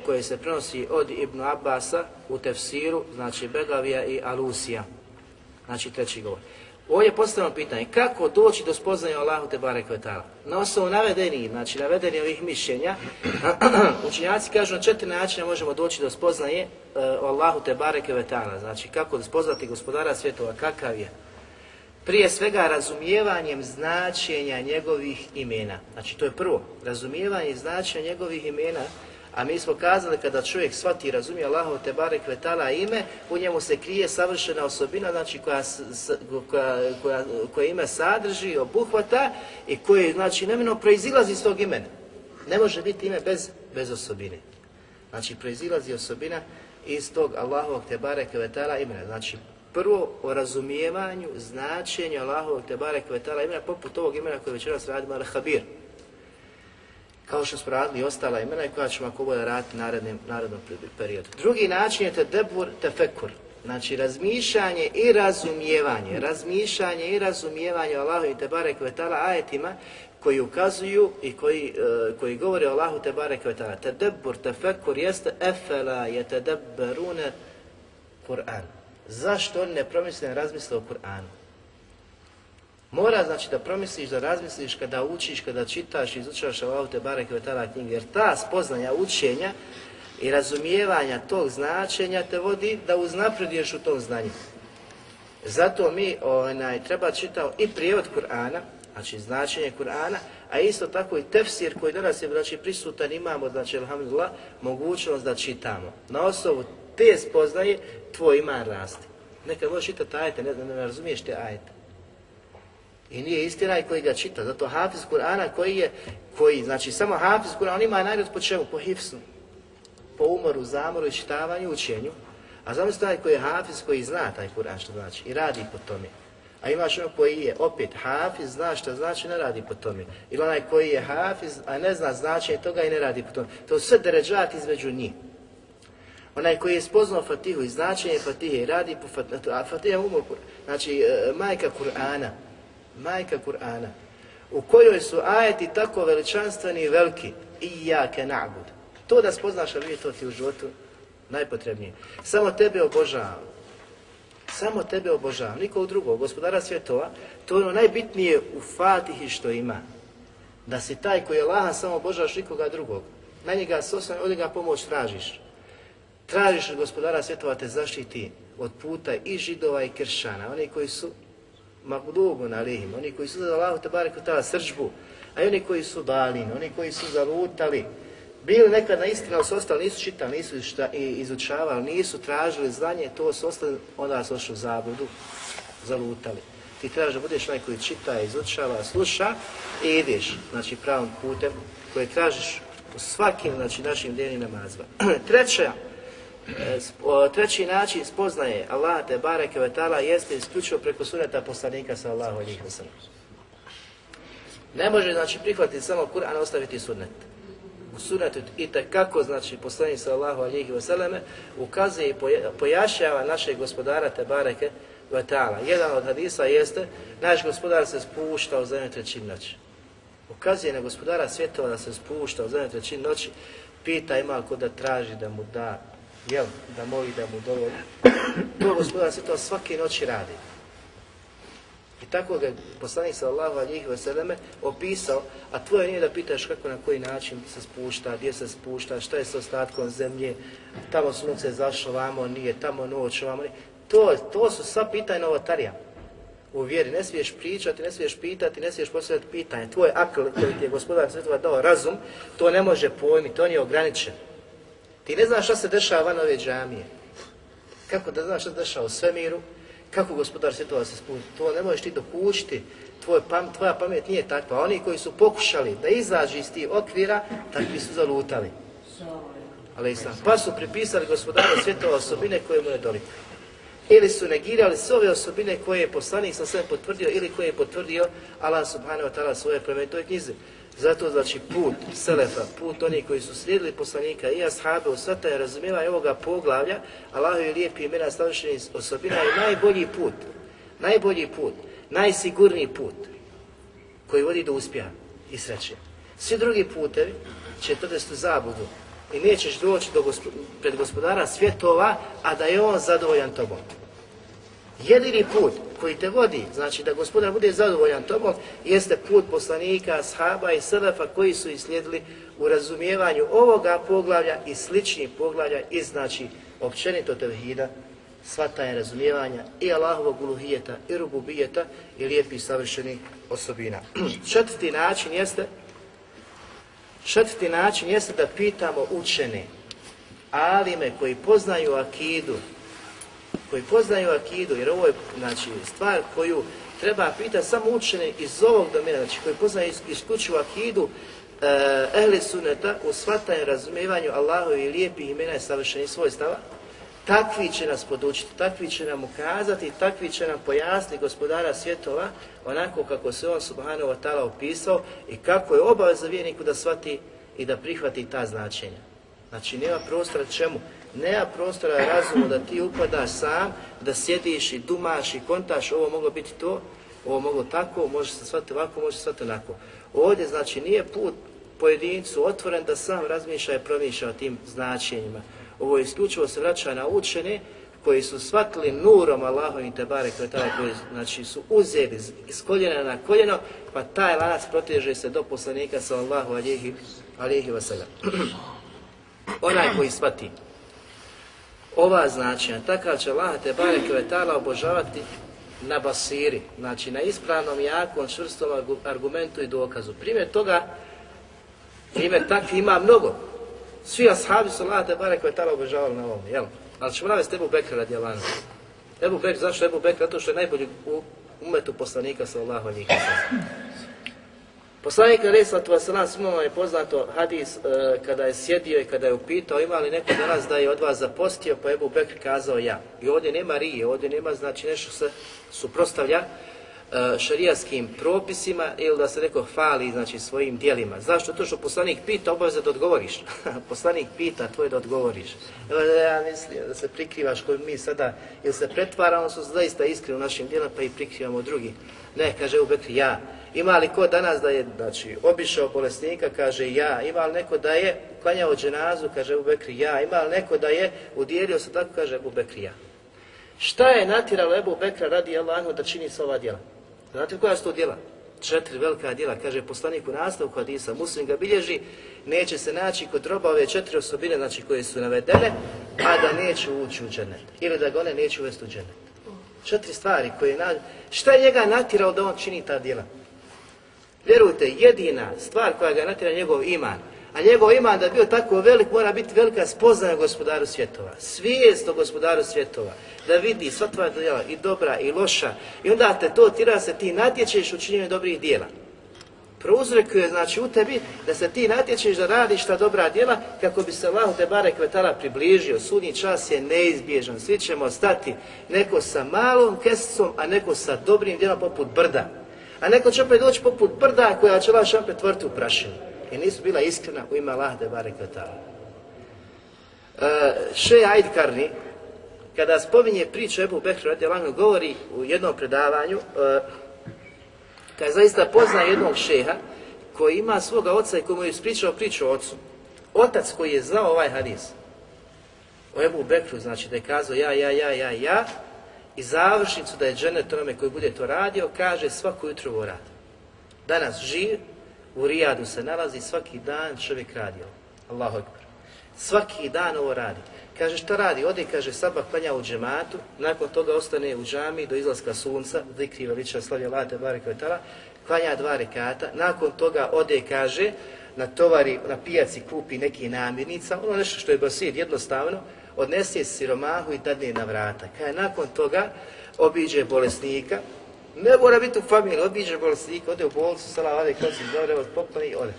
koje se prenosi od Ibn Abbasa u tefsiru, znači Begavija i Alusija, znači treći govor. Ovdje je postavljeno pitanje, kako doći do spoznanja Allahu te barek Na osnovu navedenih, znači navedeni ovih mišljenja, učinjaci kažu na četiri načina možemo doći do spoznaje uh, Allahu te barek znači kako spoznati gospodara svjetova, kakav je. Prije svega razumijevanjem značenja njegovih imena. Znači to je prvo, razumijevanje značenja njegovih imena, a mi smo kazali kada čovjek shvati i razumije Allahov te barek ime, u njemu se krije savršena osobina, znači koja, koja, koja, koja ime sadrži, obuhvata i koje znači nemeno proizilazi iz tog imena. Ne može biti ime bez, bez osobine. Znači proizilazi osobina iz tog Allahovog te barek imena. Znači prvo o razumijevanju, značenju Allahovog te barek imena, poput ovog imena koje večeras radimo, al-Habir kao što smo radili i ostala imena i koja ćemo ako bude raditi narednim, narednom periodu. Drugi način je tedebur tefekur, znači razmišljanje i razumijevanje, razmišljanje i razumijevanje Allahu i Tebare Kvetala ajetima koji ukazuju i koji, uh, koji govore o Allahu Tebare Kvetala. Tedebur tefekur jeste efela je tedebberune Kur'an. Zašto oni ne promisle razmisle o Kur'anu? Mora znači da promisliš, da razmisliš kada učiš, kada čitaš, izučavaš Allahu te barek tada knjige, jer ta spoznanja učenja i razumijevanja tog značenja te vodi da uznapreduješ u tom znanju. Zato mi onaj, treba čitao i prijevod Kur'ana, znači značenje Kur'ana, a isto tako i tefsir koji danas je znači, prisutan, imamo, znači, alhamdulillah, mogućnost da čitamo. Na osnovu te spoznaje tvoj iman rasti. Nekad možeš čitati ajete, ne, ne, ne razumiješ te ajete. I nije istina koji ga čita. Zato Hafiz Kur'ana koji je, koji, znači samo Hafiz Kur'ana, on ima nagradu po čemu? Po hifsu. Po umoru, zamoru, čitavanju, učenju. A zamislite taj koji je Hafiz koji zna taj Kur'an što znači i radi po tome. A imaš ono koji je opet Hafiz, zna što znači, ne radi po tome. Ili onaj koji je Hafiz, a ne zna značenje toga i ne radi po tome. To sve deređat između njih. Onaj koji je spoznao Fatihu i značenje Fatihe i radi po Fatihu, a Fatiha umor, znači e, majka Kur'ana, majka Kur'ana, u kojoj su ajeti tako veličanstveni i veliki, i jake na'bud. To da spoznaš, ali to ti u životu najpotrebnije. Samo tebe obožavam. Samo tebe obožavam, nikog drugog, gospodara svjetova, to je ono najbitnije u Fatihi što ima. Da si taj koji je Laha samo obožavaš nikoga drugog. Na njega sosvan, od njega pomoć tražiš. Tražiš od gospodara svjetova te zaštiti od puta i židova i kršana, oni koji su magdubu na lihim, oni koji su za Allahu te barek ta srđbu, a oni koji su balini, oni koji su zalutali, bili nekad na istinu, ali su ostali, nisu čitali, nisu izučavali, nisu tražili znanje, to su ostali, onda su ošli u zabludu, zalutali. Ti trebaš da budeš onaj koji čita, izučava, sluša i ideš, znači pravom putem koje tražiš u svakim znači, našim dnevnim namazima. Treća, treći način spoznaje Allah te bareke ve taala jeste isključivo preko suneta poslanika sallallahu alejhi ve sellem. Ne može znači prihvatiti samo Kur'an, ostaviti sunnet. U sunnetu i kako znači poslanik sallallahu alejhi ve selleme ukazuje i pojašnjava našeg gospodara te bareke ve taala. Jedan od hadisa jeste naš gospodar se spušta u zadnjoj noći. Ukazuje na gospodara svjetova da se spušta u zadnjoj noći, pita ima ko da traži da mu da jel, da moli da mu dovolji. To gospodar se to svake noći radi. I tako ga je poslanik sallallahu alihi vseleme opisao, a tvoje nije da pitaš kako na koji način se spušta, gdje se spušta, šta je sa ostatkom zemlje, tamo sunce zašlo, vamo nije, tamo noć, vamo nije. To, to su sva pitanja novotarija u vjeri. Ne smiješ pričati, ne smiješ pitati, ne smiješ postavljati pitanje. Tvoj akl koji ti je gospodar svjetova dao razum, to ne može pojmiti, on je ograničen. Ti ne znaš šta se dešava van ove džamije. Kako da znaš šta se dešava u svemiru, kako gospodar svjetova se spusti. To ne možeš ti dokučiti. Tvoj pam, tvoja pamet nije takva. Oni koji su pokušali da izađu iz tih okvira, takvi su zalutali. Ali pa su pripisali gospodaru svjetova osobine koje mu ne dolikuju ili su negirali sve ove osobine koje je poslanik sa sve potvrdio ili koje je potvrdio Allah subhanahu wa ta'ala svoje plemenitoj knjizi. Zato znači put Selefa, put onih koji su slijedili poslanika i ashabe u svata je razumijevanje ovoga poglavlja, Allah je lijepi imena savršenih osobina je najbolji put, najbolji put, najsigurniji put koji vodi do uspjeha i sreće. Svi drugi putevi će to u zabudu, i nećeš doći do gosp pred gospodara svjetova, a da je on zadovoljan tobom. Jedini put koji te vodi, znači da gospodar bude zadovoljan tobom, jeste put poslanika, shaba i selefa koji su islijedili u razumijevanju ovoga poglavlja i sličnih poglavlja i znači općenito tevhida, je razumijevanja i Allahovog uluhijeta i rububijeta i lijepih savršenih osobina. Četvrti način jeste Četvrti način jeste da pitamo učene, alime koji poznaju akidu, koji poznaju akidu, jer ovo je znači, stvar koju treba pitati samo učene iz ovog domena, znači koji poznaju isključivu akidu, eh, ehli suneta u shvatanju razumijevanju Allahovi lijepih imena i savršenih svojstava, takvi će nas podučiti, takvi će nam ukazati, takvi će nam pojasniti gospodara svjetova onako kako se on subhanahu wa ta'ala opisao i kako je obaveza vjerniku da shvati i da prihvati ta značenja. Znači nema prostora čemu? Nema prostora razumu da ti upadaš sam, da sjediš i dumaš i kontaš ovo moglo biti to, ovo moglo tako, može se shvatiti ovako, može se shvatiti onako. Ovdje znači nije put pojedincu otvoren da sam razmišlja i promišlja o tim značenjima. Ovo isključivo se vraća na učene koji su shvatili nurom Allahovim Tebare koji znači, su uzeli iz koljena na koljeno, pa taj lanac proteže se do poslanika sallallahu alihi, alihi wasallam. Onaj koji shvati ova značenja, takav će Allah Tebare Kvetala obožavati na basiri, znači na ispravnom, jakom, čvrstom argumentu i dokazu. Primjer toga, primjer takvi ima mnogo. Svi ashabi su Allah Tebare Kvetala obožavali na ovom, jel? Ali ćemo navesti Ebu Bekra radi Alanu. Ebu Bekr, zašto Ebu Bekr? Zato što je najbolji u umetu poslanika sallallahu alihi Poslanik alaih sallatu wasalam svima je poznato hadis e, kada je sjedio i kada je upitao ima li neko danas da je od vas zapostio pa Ebu Bekr kazao ja. I ovdje nema rije, ovdje nema znači nešto se suprostavlja E, šarijaskim propisima ili da se neko fali znači svojim dijelima. Zašto? To što poslanik pita, obaveza da odgovoriš. poslanik pita, tvoje da odgovoriš. Evo ja mislim da se prikrivaš koji mi sada, ili se pretvaramo, su zaista iskreni u našim dijelima pa i prikrivamo drugi. Ne, kaže u Bekri, ja. Ima li ko danas da je, znači, obišao bolesnika, kaže ja. Ima li neko da je klanjao dženazu, kaže u Bekri, ja. Ima li neko da je udijelio se tako, kaže u ja. Šta je natjeralo Ebu Bekra radi Allahu da čini sva ova djela? Znate koja su to djela? Četiri velika djela, kaže poslanik u nastavku Hadisa, muslim ga bilježi, neće se naći kod roba ove četiri osobine, znači koje su navedene, a da neće ući u dženet. Ili da ga one neće uvesti u dženet. Četiri stvari koje na... Šta je njega natirao da on čini ta djela? Vjerujte, jedina stvar koja ga natira njegov iman, a njegov iman da bio tako velik, mora biti velika spoznaja gospodaru svjetova. Svijest o gospodaru svjetova. Da vidi sva tvoja djela, i dobra, i loša. I onda te to tira se, ti natječeš u činjenju dobrih djela. Prouzrokuje znači u tebi da se ti natječeš da radiš ta dobra djela kako bi se Allah te bare kvetala približio. Sudnji čas je neizbježan. Svi ćemo stati neko sa malom kesicom, a neko sa dobrim djelom poput brda. A neko će opet doći poput brda koja će vaš opet tvrti u prašinu i nisu bila iskrena u ime Allah de barek Še Aid Karni, kada spominje priču Ebu radi govori u jednom predavanju, uh, kada zaista pozna jednog šeha koji ima svoga oca i koji mu je ispričao priču o ocu. Otac koji je znao ovaj hadis, o Ebu Bekru, znači da je kazao ja, ja, ja, ja, ja, i završnicu da je dženet onome koji bude to radio, kaže svako jutro ovo radi. Danas živ, u Rijadu se nalazi, svaki dan čovjek radi ovo. Allahu akbar. Svaki dan ovo radi. Kaže šta radi? Ode, kaže, sabah klanja u džematu, nakon toga ostane u džami do izlaska sunca, zikri veliča slavlja late bareke vetala, klanja dva rekata, nakon toga ode, kaže, na tovari, na pijaci kupi neki namirnica, ono nešto što je basir jednostavno, odnese siromahu i dadne na vrata. Kaže, nakon toga obiđe bolesnika, ne mora biti u familiji, obiđe bolesnika, ode u bolnicu, salam ade, kad se zove, pokloni ode.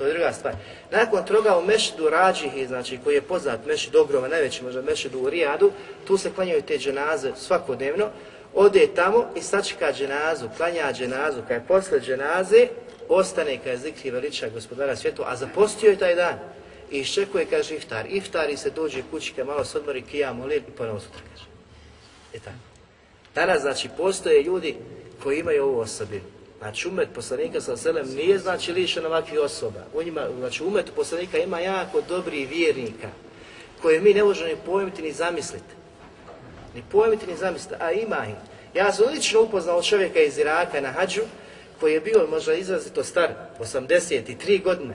To je druga stvar. Nakon toga u Mešidu Rađihi, znači koji je poznat Mešid ogroma, najveći možda Mešid u Rijadu, tu se klanjaju te dženaze svakodnevno, ode tamo i sačeka dženazu, klanja dženazu, je posle dženaze, ostane kad je zikri veliča gospodara svijetu, a zapostio je taj dan. I iščekuje, kaže, iftar. Iftari se dođe kući, kad malo se odmori, kija moli i ponovo sutra kaže. I tako. Danas, znači, postoje ljudi koji imaju ovu osobinu. Znači, umet poslanika sa selem nije, znači, lišen ovakvih osoba. U njima, znači, umet poslanika ima jako dobrih vjernika, koje mi ne možemo ni pojmiti ni zamisliti. Ni pojmiti ni zamisliti, a ima ih. Ja sam lično upoznao čovjeka iz Iraka na hađu, koji je bio možda izrazito star, 83 godine.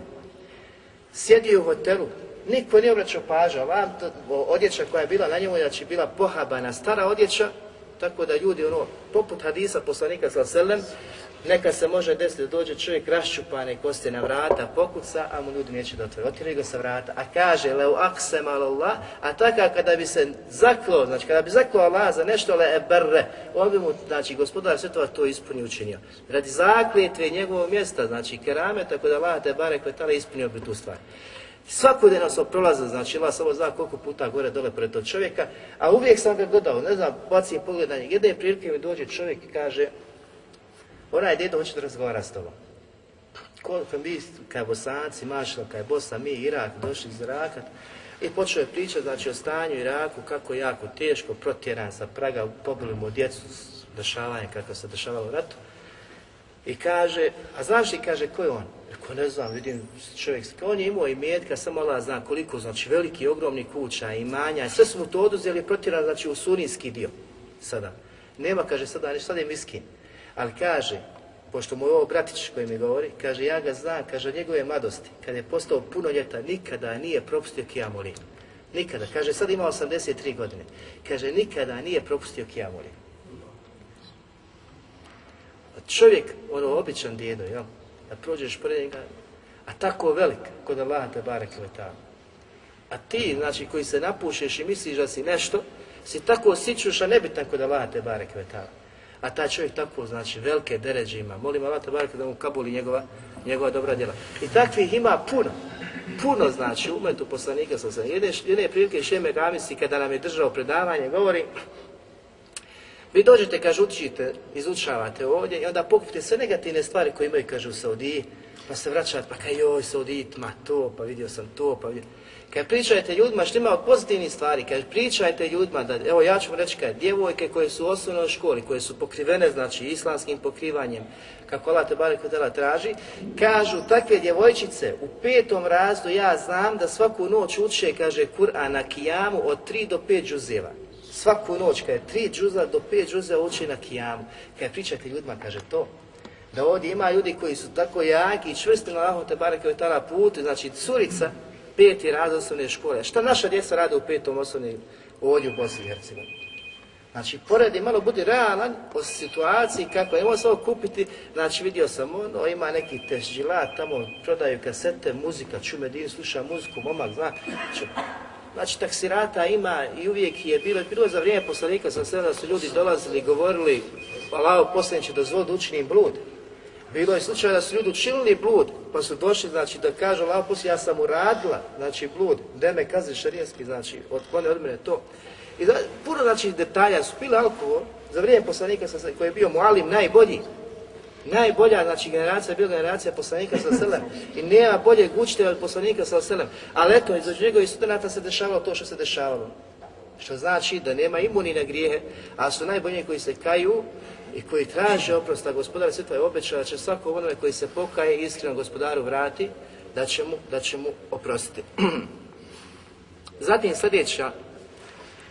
Sjedio u hotelu, niko nije obraćao pažnju, a odjeća koja je bila na njemu, znači bila pohabana, stara odjeća, tako da ljudi, ono, poput hadisa poslanika sa selem, neka se može desiti da dođe čovjek raščupane koste na vrata, pokuca, a mu ljudi neće da otvore. Otvori ga sa vrata, a kaže, leu Allah, a taka kada bi se zaklo, znači kada bi zaklo Allah za nešto le eberre, on bi mu, znači, gospodar svjetova to ispuni učinio. Radi zakljetve njegovog mjesta, znači kerame, tako da Allah te bare kvetale ispunio bi tu stvar. Svakodnevno sam prolazio, znači Allah samo zna koliko puta gore dole pred tog čovjeka, a uvijek sam ga gledao, ne znam, bacim pogled na njeg. Jedne prilike mi dođe čovjek i kaže, onaj djedo hoće da razgovara s tobom. Koliko mi, kaj bosanci, mašla, kaj Bosna, mi, Irak, došli iz Iraka, i počeo je pričati znači, o stanju Iraku, kako je jako teško, protjeran sa Praga, pobili mu djecu, dešavanje kako se dešavalo u ratu. I kaže, a znaš li, kaže, ko je on? Rekao, ne znam, vidim čovjek, on je imao i metka, samo Allah zna koliko, znači veliki, ogromni kuća, imanja, sve su mu to oduzeli, protjeran, znači u sunijski dio, sada. Nema, kaže, sada, sada je miskin. Ali kaže, pošto mu je ovo bratić koji mi govori, kaže, ja ga znam, kaže, njegove mladosti, kad je postao punoljetan, nikada nije propustio kijamoli. Nikada. Kaže, sad ima 83 godine. Kaže, nikada nije propustio kijamoli. Čovjek, ono običan djedo, jel? Da prođeš pored njega, a tako velik kod Allaha te barek A ti, znači, koji se napušeš i misliš da si nešto, si tako osjećuš, a nebitan kod Allaha te barek a taj čovjek tako, znači, velike deređe ima. Molim Allah tabaraka da mu kabuli njegova, njegova dobra djela. I takvih ima puno. Puno znači umetu poslanika sa sam. Jedne, jedne prilike Šeme Gamisi kada nam je držao predavanje govori vi dođete, kaže, učite, izučavate ovdje i onda pokupite sve negativne stvari koje imaju, kaže, u Saudiji, pa se vraćate, pa kaj joj, Saudiji, ma to, pa vidio sam to, pa vidio... Kad pričajte ljudima što ima od pozitivnih stvari, kad pričajte ljudima da, evo ja ću reći kad djevojke koje su u osnovnoj školi, koje su pokrivene, znači islamskim pokrivanjem, kako Allah te barek traži, kažu takve djevojčice u petom razdu ja znam da svaku noć uče, kaže Kur'an na kijamu od 3 do 5 džuzeva. Svaku noć, kad je 3 džuza do 5 džuzeva uče na kijamu. Kad pričate ljudima, kaže to, da ovdje ima ljudi koji su tako jaki i čvrsti na Allahom te barek putu, znači curica, peti raz osnovne škole. Šta naša djeca rade u petom osnovne ovdje u Bosni i Hercegovini? Znači, poredi malo budi realan o situaciji kako je samo kupiti, znači vidio sam ono, ima neki tešđilat, tamo prodaju kasete, muzika, čume din, sluša muziku, momak zna. Znači, znači, taksirata ima i uvijek je bilo, bilo za vrijeme poslanika sam sve da su ljudi dolazili, govorili, Allah poslaniće dozvoli da učinim blud. Bilo je slučaj da su ljudi učinili blud, pa su došli, znači, da kažu Allah ja sam uradila, znači, blud, da me kazni šarijanski, znači, otklone od mene to. I da, puno, znači, detalja su pili alkohol, za vrijeme poslanika sa, koji je bio mualim najbolji, najbolja, znači, generacija je bila generacija poslanika sa selem i nema boljeg učitelja od poslanika sa selem. Ali eto, između njegovih studenata se dešavalo to što se dešavalo. Što znači da nema imuni na grijehe, a su najbolji koji se kaju i koji traže oprosta gospodara svjetla je obećao da će svako onome koji se pokaje iskreno gospodaru vrati, da će mu, da će mu oprostiti. Zatim sljedeća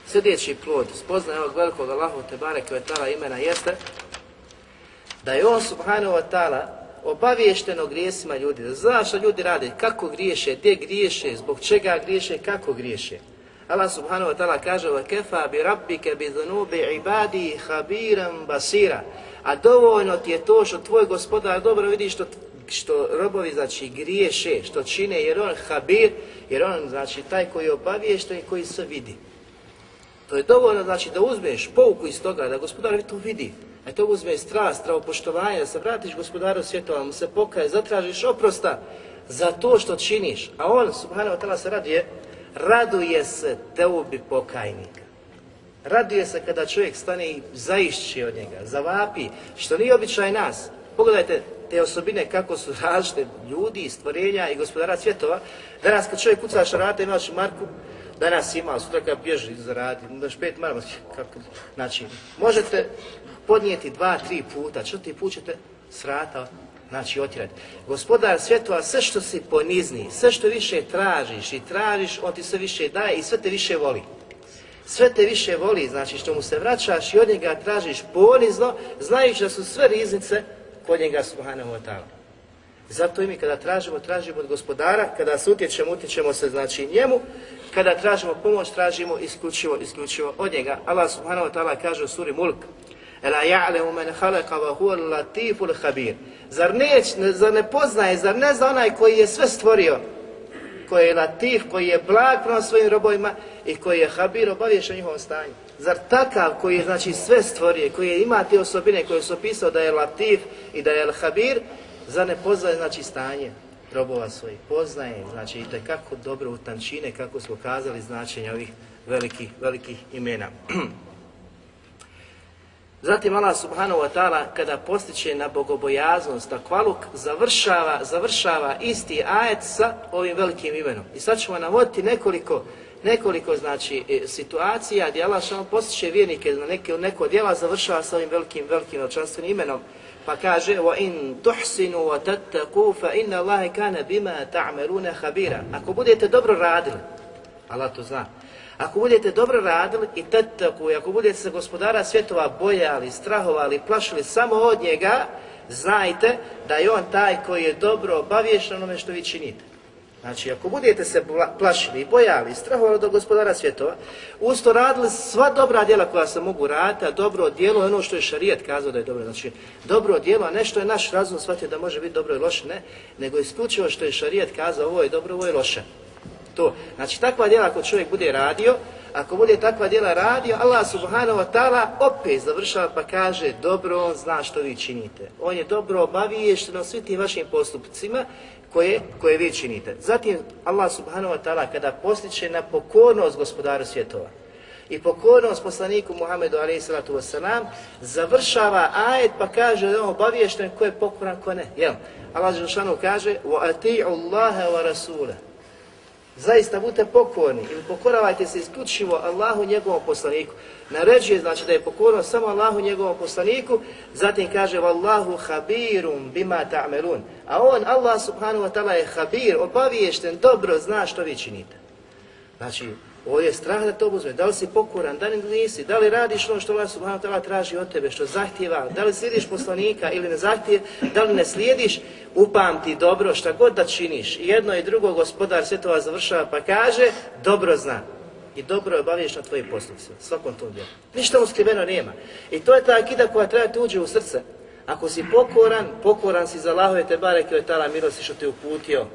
Sljedeći plod spoznaje ovog velikog Allahu te bareke imena jeste da je on subhanahu wa ta'ala obaviješteno grijesima ljudi, da zna što ljudi rade, kako griješe, gdje griješe, zbog čega griješe, kako griješe. Allah subhanahu wa ta'ala kaže وَكَفَا بِرَبِّكَ بِذُنُوبِ عِبَادِي خَبِيرًا basira. A dovoljno ti je to što tvoj gospodar dobro vidi što, što robovi znači griješe, što čine, jer on habir, jer on znači taj koji je obaviješten i koji se vidi. To je dovoljno znači da uzmeš pouku iz toga, da gospodar to vidi. A to uzme strast, stravo poštovanje, da se vratiš gospodaru svjetova, mu se pokaje, zatražiš oprosta za to što činiš. A on, subhanahu wa ta'ala, se raduje, raduje se teubi pokajnika. Raduje se kada čovjek stane i zaišći od njega, zavapi, što nije običaj nas. Pogledajte te osobine kako su različite ljudi, stvorenja i gospodara svjetova. Danas kad čovjek kuca šarata imaš Marku, danas ima, sutra kad bježi zaradi, daš pet marama, kako, znači, možete podnijeti dva, tri puta, četiri put ćete srata znači otjerati. Gospodar svjetova, sve što si ponizni, sve što više tražiš i tražiš, on ti sve više daje i sve te više voli. Sve te više voli, znači što mu se vraćaš i od njega tražiš ponizno, znajući da su sve riznice kod njega subhanahu wa ta'ala. Zato i mi kada tražimo, tražimo od gospodara, kada se utječemo, utječemo se znači njemu, kada tražimo pomoć, tražimo isključivo, isključivo od njega. Allah subhanahu wa ta'ala kaže u suri Mulk, Ela ja'lemu men halaka wa huwa latiful habir. Zar, neć, zar ne poznaje, zar ne zna onaj koji je sve stvorio, koji je latif, koji je blag prema svojim robovima i koji je habir obavješen njihovom stanju. Zar takav koji je znači sve stvorio, koji je ima te osobine koje su opisao da je latif i da je habir, zar ne poznaje znači stanje robova svojih? Poznaje, znači i kako dobro u tančine, kako smo kazali značenja ovih velikih, velikih imena. Zatim Allah subhanahu wa ta'ala kada postiče na bogobojaznost, takvaluk, završava, završava isti ajet sa ovim velikim imenom. I sad ćemo navoditi nekoliko, nekoliko znači, e, situacija gdje Allah što postiče vjernike na neke, neko djela, završava sa ovim velikim, velikim veličanstvenim imenom. Pa kaže, وَإِن تُحْسِنُوا وَتَتَّقُوا فَإِنَّ اللَّهِ كَانَ بِمَا تَعْمَلُونَ خَبِيرًا Ako budete dobro radili, Allah to zna, ako budete dobro radili i tetaku, ako budete se gospodara svjetova bojali, strahovali, plašili samo od njega, znajte da je on taj koji je dobro obavješten onome što vi činite. Znači, ako budete se plašili i bojali i strahovali do gospodara svjetova, usto radili sva dobra djela koja se mogu raditi, a dobro djelo je ono što je šarijet kazao da je dobro. Znači, dobro djelo, a ne što je naš razum shvatio da može biti dobro i loše, ne, nego isključivo što je šarijet kazao ovo je dobro, ovo je loše to. Znači takva djela ako čovjek bude radio, ako bude takva djela radio, Allah subhanahu wa ta'ala opet završava pa kaže dobro on zna što vi činite. On je dobro obaviješten o svim tim vašim postupcima koje, koje vi činite. Zatim Allah subhanahu wa ta'ala kada postiče na pokornost gospodaru svjetova i pokornost poslaniku Muhammedu a.s. završava ajet pa kaže da on obaviješten ko je pokoran, ko ne. Jel? Allah kaže وَأَتِيعُ اللَّهَ وَرَسُولَهُ Zaista budite pokorni ili pokoravajte se isključivo Allahu njegovom poslaniku. Naređuje znači da je pokorno samo Allahu njegovom poslaniku, zatim kaže Wallahu habirum bima ta'melun. A on, Allah subhanahu wa ta'ala je habir, obaviješten, dobro zna što vi činite. Znači, ovo je strah da to uzme. Da li si pokoran, da li nisi, da li radiš ono što Allah subhanahu ta'ala traži od tebe, što zahtjeva, da li slijediš poslanika ili ne zahtije, da li ne slijediš, upamti dobro šta god da činiš. I jedno i drugo gospodar svjetova završava pa kaže, dobro zna. I dobro je obaviješ na tvoje postupci, svakom tom djelu. Ništa mu skriveno nema. I to je ta akida koja treba ti uđe u srce. Ako si pokoran, pokoran si za Allahove te bareke od tala milosti što te uputio,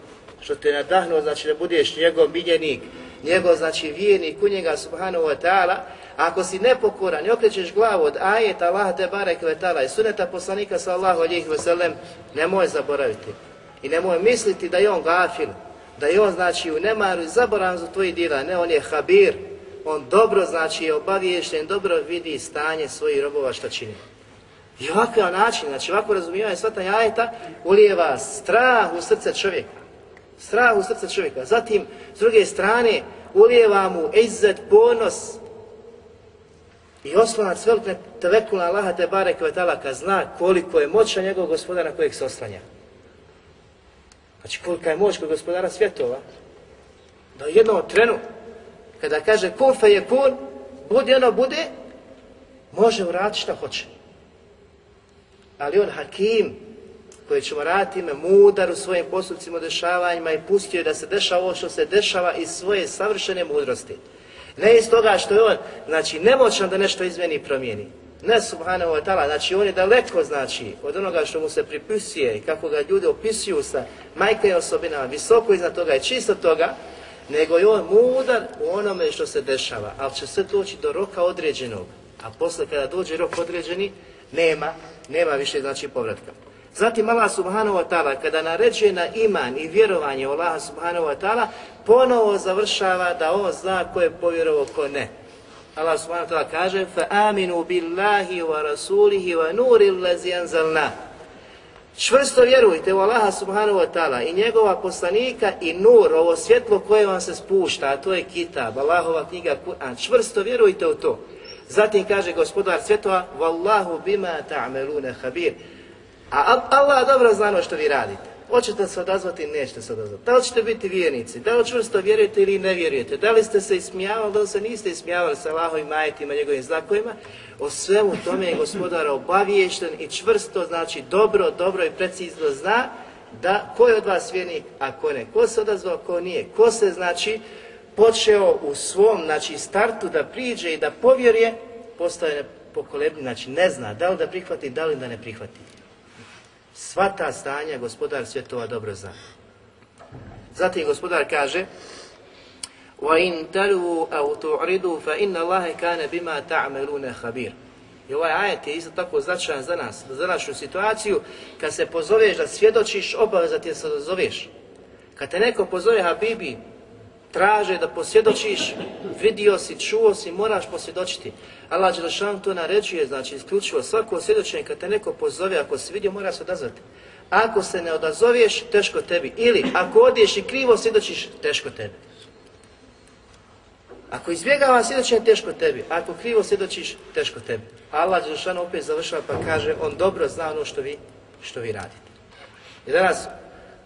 što te nadahnuo, znači da budeš njegov miljenik, njegov znači vijenik u njega subhanahu wa ta'ala, ako si nepokoran i okrećeš glavu od ajeta Allah te barek ve ta'ala i suneta poslanika sallahu alihi wasallam, nemoj zaboraviti. I nemoj misliti da je on gafil, da je on znači u nemaru i zaboravan za tvoji djela, ne, on je habir, on dobro znači je obaviješten, dobro vidi stanje svojih robova što čini. I ovakav način, znači ovako razumijevanje svatanja ajeta, ulijeva strah u srce čovjeka strah u srce čovjeka. Zatim, s druge strane, ulijeva mu izzet, ponos i oslonac velikne tevekula Allaha te bare kvetala kad zna koliko je moća njegov gospodara kojeg se oslanja. Znači kolika je moć kod gospodara svjetova, da u jednom trenu, kada kaže kun fe je kun, Bude ono bude, može uraditi šta hoće. Ali on hakim, koji ćemo raditi ime mudar u svojim postupcima, dešavanjima i pustio da se dešava ovo što se dešava iz svoje savršene mudrosti. Ne iz toga što je on, znači, nemoćan da nešto izmeni i promijeni. Ne subhanahu wa ta'ala, znači on je daleko, znači, od onoga što mu se pripisuje i kako ga ljudi opisuju sa majke osobinama, visoko iznad toga i čisto toga, nego je on mudar u onome što se dešava, ali će sve doći do roka određenog, a posle kada dođe rok određeni, nema, nema više znači povratka. Zatim Allah subhanahu wa ta'ala kada naređuje na iman i vjerovanje u Allaha subhanahu wa ta'ala ponovo završava da on zna ko je povjerovao, ko ne. Allah subhanahu wa ta'ala kaže فَآمِنُوا بِاللَّهِ وَرَسُولِهِ وَنُورِ الَّذِي أَنزَلْنَا Čvrsto vjerujte u Allaha subhanahu wa ta'ala i njegova poslanika i nur, ovo svjetlo koje vam se spušta, a to je kitab, Allahova knjiga Kur'an. Čvrsto vjerujte u to. Zatim kaže gospodar svjetova, Wallahu bima ta'melune habir. A Allah dobro zna ono što vi radite. Hoćete se odazvati nećete se odazvati. Da li ćete biti vjernici? Da li čvrsto vjerujete ili ne vjerujete? Da li ste se ismijavali, da li se niste ismijavali sa Allahovim majetima, njegovim znakovima? O svemu tome je gospodar obaviješten i čvrsto, znači dobro, dobro i precizno zna da ko je od vas vjernik, a ko ne. Ko se odazvao, ko nije. Ko se, znači, počeo u svom, znači, startu da priđe i da povjeruje, postaje pokolebni, znači ne zna da li da prihvati, da li da ne prihvati. Sva ta stanja gospodar svjetova dobro zna. Zatim gospodar kaže وَإِن تَلُوا أَوْ تُعْرِدُوا فَإِنَّ اللَّهَ كَانَ بِمَا تَعْمَلُونَ خَبِيرٌ I ovaj ajet je isto tako značajan za nas, za našu situaciju. Kad se pozoveš da svjedočiš, obaveza ti je se da zoveš. Kad te neko pozove Habibi, traže da posvjedočiš, vidio si, čuo si, moraš posvjedočiti. Allah Đelešan to naređuje, znači isključivo svako svjedočenje kad te neko pozove, ako si vidio, mora se odazvati. Ako se ne odazoveš, teško tebi. Ili ako odiješ i krivo svjedočiš, teško tebi. Ako izbjegava svjedočenje, teško tebi. Ako krivo svjedočiš, teško tebi. Allah Đelešan opet završava pa kaže, on dobro zna ono što vi, što vi radite. I danas,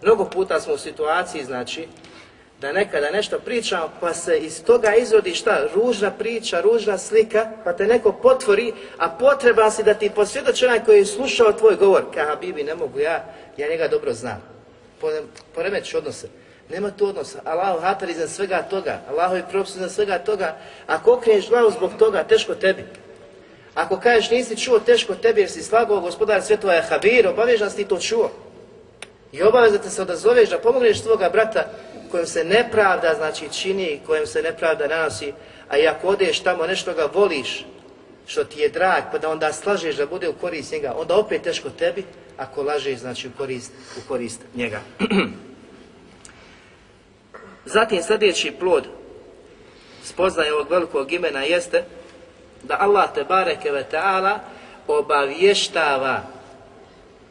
mnogo puta smo u situaciji, znači, da nekada nešto pričamo, pa se iz toga izvodi šta? Ružna priča, ružna slika, pa te neko potvori, a potreban si da ti posvjedoči onaj koji je slušao tvoj govor. Kaha, Bibi, ne mogu ja, ja njega dobro znam. Poremeću odnose. Nema tu odnosa. Allahu hatar iza svega toga. Allahu je propis iza svega toga. Ako okreneš glavu zbog toga, teško tebi. Ako kažeš nisi čuo, teško tebi jer si slagao gospodar svjetova je habir, obavježan si ti to čuo. I obaveza te se odazoveš da pomogneš svoga brata kojem se nepravda znači čini, kojem se nepravda nanosi, a i ako odeš tamo nešto ga voliš, što ti je drag, pa da onda slažeš da bude u korist njega, onda opet teško tebi, ako lažeš znači u korist, u korist njega. Zatim sljedeći plod spoznaje ovog velikog imena jeste da Allah te bareke ve ta'ala obavještava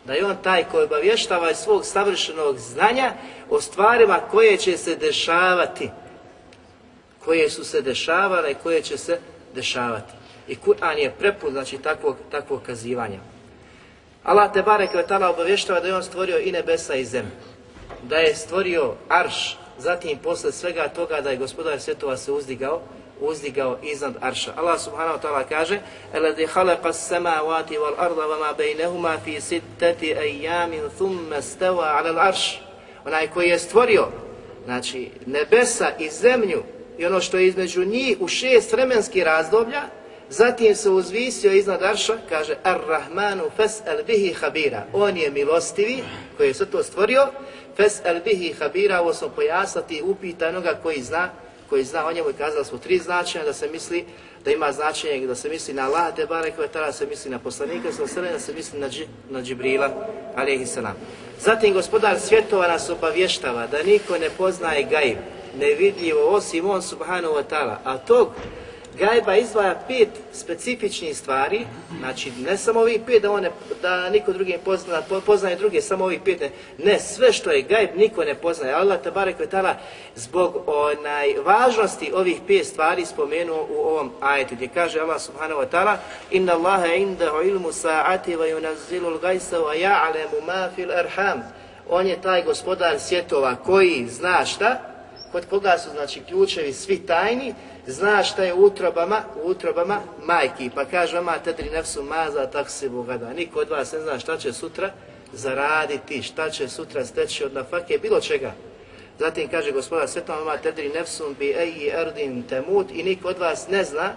da je on taj koji obavještava iz svog savršenog znanja o stvarima koje će se dešavati, koje su se dešavale i koje će se dešavati. I Kur'an je prepun znači takvog, takvog kazivanja. Allah te barek obavještava da je on stvorio i nebesa i zemlju. Da je stvorio arš, zatim posle svega toga da je gospodar svjetova se uzdigao, uzdigao iznad arša. Allah subhanahu wa ta'ala kaže الَّذِي خَلَقَ السَّمَاوَاتِ وَالْأَرْضَ وَمَا بَيْنَهُمَا فِي سِتَّةِ أَيَّامٍ ثُمَّ اسْتَوَى عَلَى الْأَرْشِ Onaj koji je stvorio znači nebesa i zemlju i ono što je između njih u šest vremenskih razdoblja, zatim se uzvisio iznad arša, kaže Ar-Rahmanu fas'al bihi habira. On je milostivi koji je sve to stvorio, fas'al bihi habira, ovo smo pojasniti upitanoga koji zna koji zna o njemu i kazali smo tri značenja da se misli da ima značenje da se misli na Allah te barek da se misli na poslanika da se misli na, dži, na Džibrila alejhi salam. Zatim gospodar svjetova nas obavještava da niko ne poznaje gaib, nevidljivo osim on subhanahu wa ta'ala, a tog Gajba izdvaja pet specifičnih stvari, znači ne samo ovih pet da, one, da niko drugi pozna, poznaje druge, samo ovih pet, ne, ne, sve što je gajb niko ne poznaje. Allah tabarek vetala zbog onaj važnosti ovih pet stvari spomenuo u ovom ajetu gdje kaže Allah subhanahu wa ta'ala Inna Allaha indahu ilmu sa'ati wa yunazzilu l-gajsa wa ja'alemu ma fil arham. On je taj gospodar svjetova koji zna šta? Kod koga su znači ključevi svi tajni, zna šta je u utrobama, u utrobama majki. Pa kaže vama tedri nefsu maza tak se bogada. Niko od vas ne zna šta će sutra zaraditi, šta će sutra steći od nafake, bilo čega. Zatim kaže gospodar svetom vama tedri nefsum bi eji erdin temut i niko od vas ne zna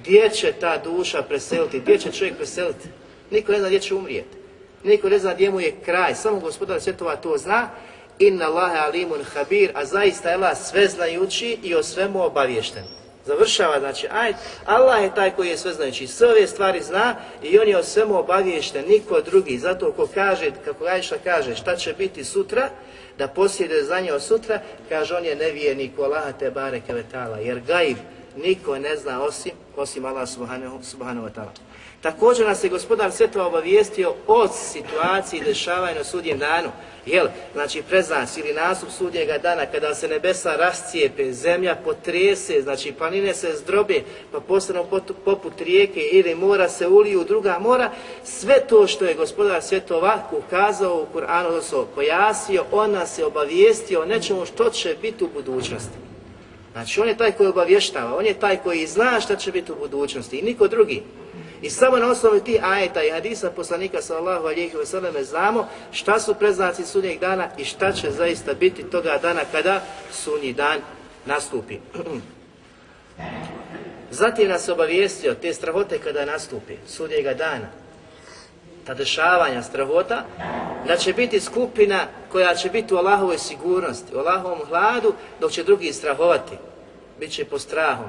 gdje će ta duša preseliti, gdje će čovjek preseliti. Niko ne zna gdje će umrijeti. Niko ne zna gdje mu je kraj, samo gospodar svjetova to zna. Inna Allahe alimun habir, a zaista je Allah sve znajući i o svemu obavješten. Završava, znači, aj, Allah je taj koji je sve znajući, sve ove stvari zna i on je o svemu obaviješten, niko drugi. Zato ko kaže, kako Ajša kaže, šta će biti sutra, da posjeduje znanje o sutra, kaže on je nevijenik u Allaha te bareke vetala, jer gaib niko ne zna osim, osim Allah subhanahu, subhanahu wa ta'ala. Također nas je gospodar svjetova obavijestio o situaciji dešavanja na sudjem danu. Jel, znači preznac ili nastup sudnjega dana kada se nebesa rascijepe, zemlja potrese, znači planine se zdrobe, pa postanu poput rijeke ili mora se uliju druga mora, sve to što je gospodar svjetova ukazao u Kur'anu, odnosno pojasnio, on nas je obavijestio o nečemu što će biti u budućnosti. Znači on je taj koji obavještava, on je taj koji zna šta će biti u budućnosti i niko drugi. I samo na osnovu tih ajeta i hadisa poslanika sallahu alihi wasallam znamo šta su preznaci sudnjeg dana i šta će zaista biti toga dana kada sunji dan nastupi. Zatim nas obavijestio te strahote kada nastupi sudnjega dana, ta dešavanja strahota, da će biti skupina koja će biti u Allahovoj sigurnosti, u Allahovom hladu, dok će drugi strahovati. Biće po strahom.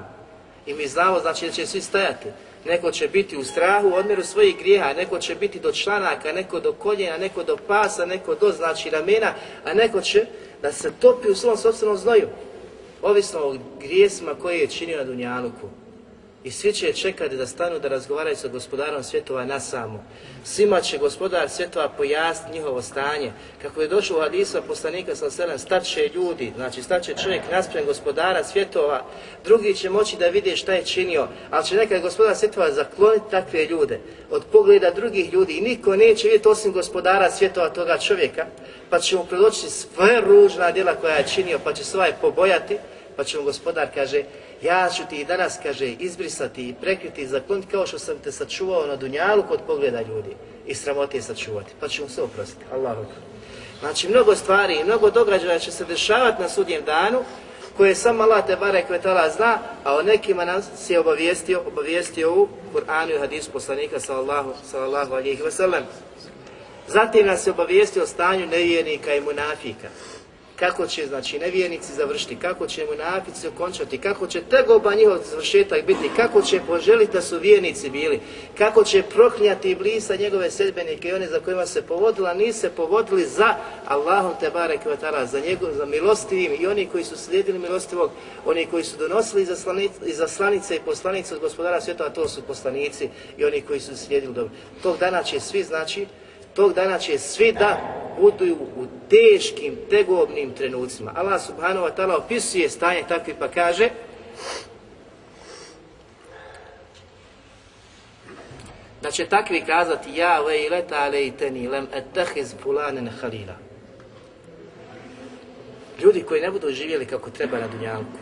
I mi znamo, znači, da će svi stajati. Neko će biti u strahu, odmjeru svojih grijeha, neko će biti do članaka, neko do koljena, neko do pasa, neko do, znači, ramena, a neko će da se topi u svom sobstvenom znoju. Ovisno o grijesima koje je činio na Dunjaluku. I svi će čekati da stanu da razgovaraju sa gospodarom svjetova na samo. Svima će gospodar svjetova pojasniti njihovo stanje. Kako je došlo u hadisa poslanika sa selem, staće ljudi, znači staće čovjek naspren gospodara svjetova, drugi će moći da vide šta je činio, ali će nekad gospodar svjetova zakloniti takve ljude od pogleda drugih ljudi i niko neće vidjeti osim gospodara svjetova toga čovjeka, pa će mu predoći sve ružna djela koja je činio, pa će se ovaj pobojati, pa će mu gospodar, kaže, ja ću ti danas, kaže, izbrisati i prekriti i zakloniti kao što sam te sačuvao na dunjalu kod pogleda ljudi i sramotije sačuvati. Pa ću mu sve oprostiti. Allahu Znači, mnogo stvari i mnogo događaja će se dešavati na sudnjem danu, koje sam Allah te bare kvetala zna, a o nekima nas je obavijestio, obavijestio u Kur'anu i hadisu poslanika sallallahu, sallallahu alihi wasallam. Zatim nas je obavijestio o stanju nevjernika i munafika kako će znači nevjernici završiti, kako će munafici okončati, kako će tegoba njihov završetak biti, kako će poželiti da su vjernici bili, kako će proklinjati iblisa njegove sedbenike i one za kojima se povodila, nisu se povodili za Allahom te barek za njegov, za milostivim i oni koji su slijedili milostivog, oni koji su donosili i zaslanice i poslanice od gospodara svijeta, a to su poslanici i oni koji su slijedili dobro. Tog dana će svi znači Tog dana će svi da budu u teškim, tegobnim trenucima. Allah subhanahu wa ta'ala opisuje stanje takvi pa kaže da će takvi kazati ja vejleta alejteni lem ettehiz fulanen halila. Ljudi koji ne budu živjeli kako treba na dunjalku,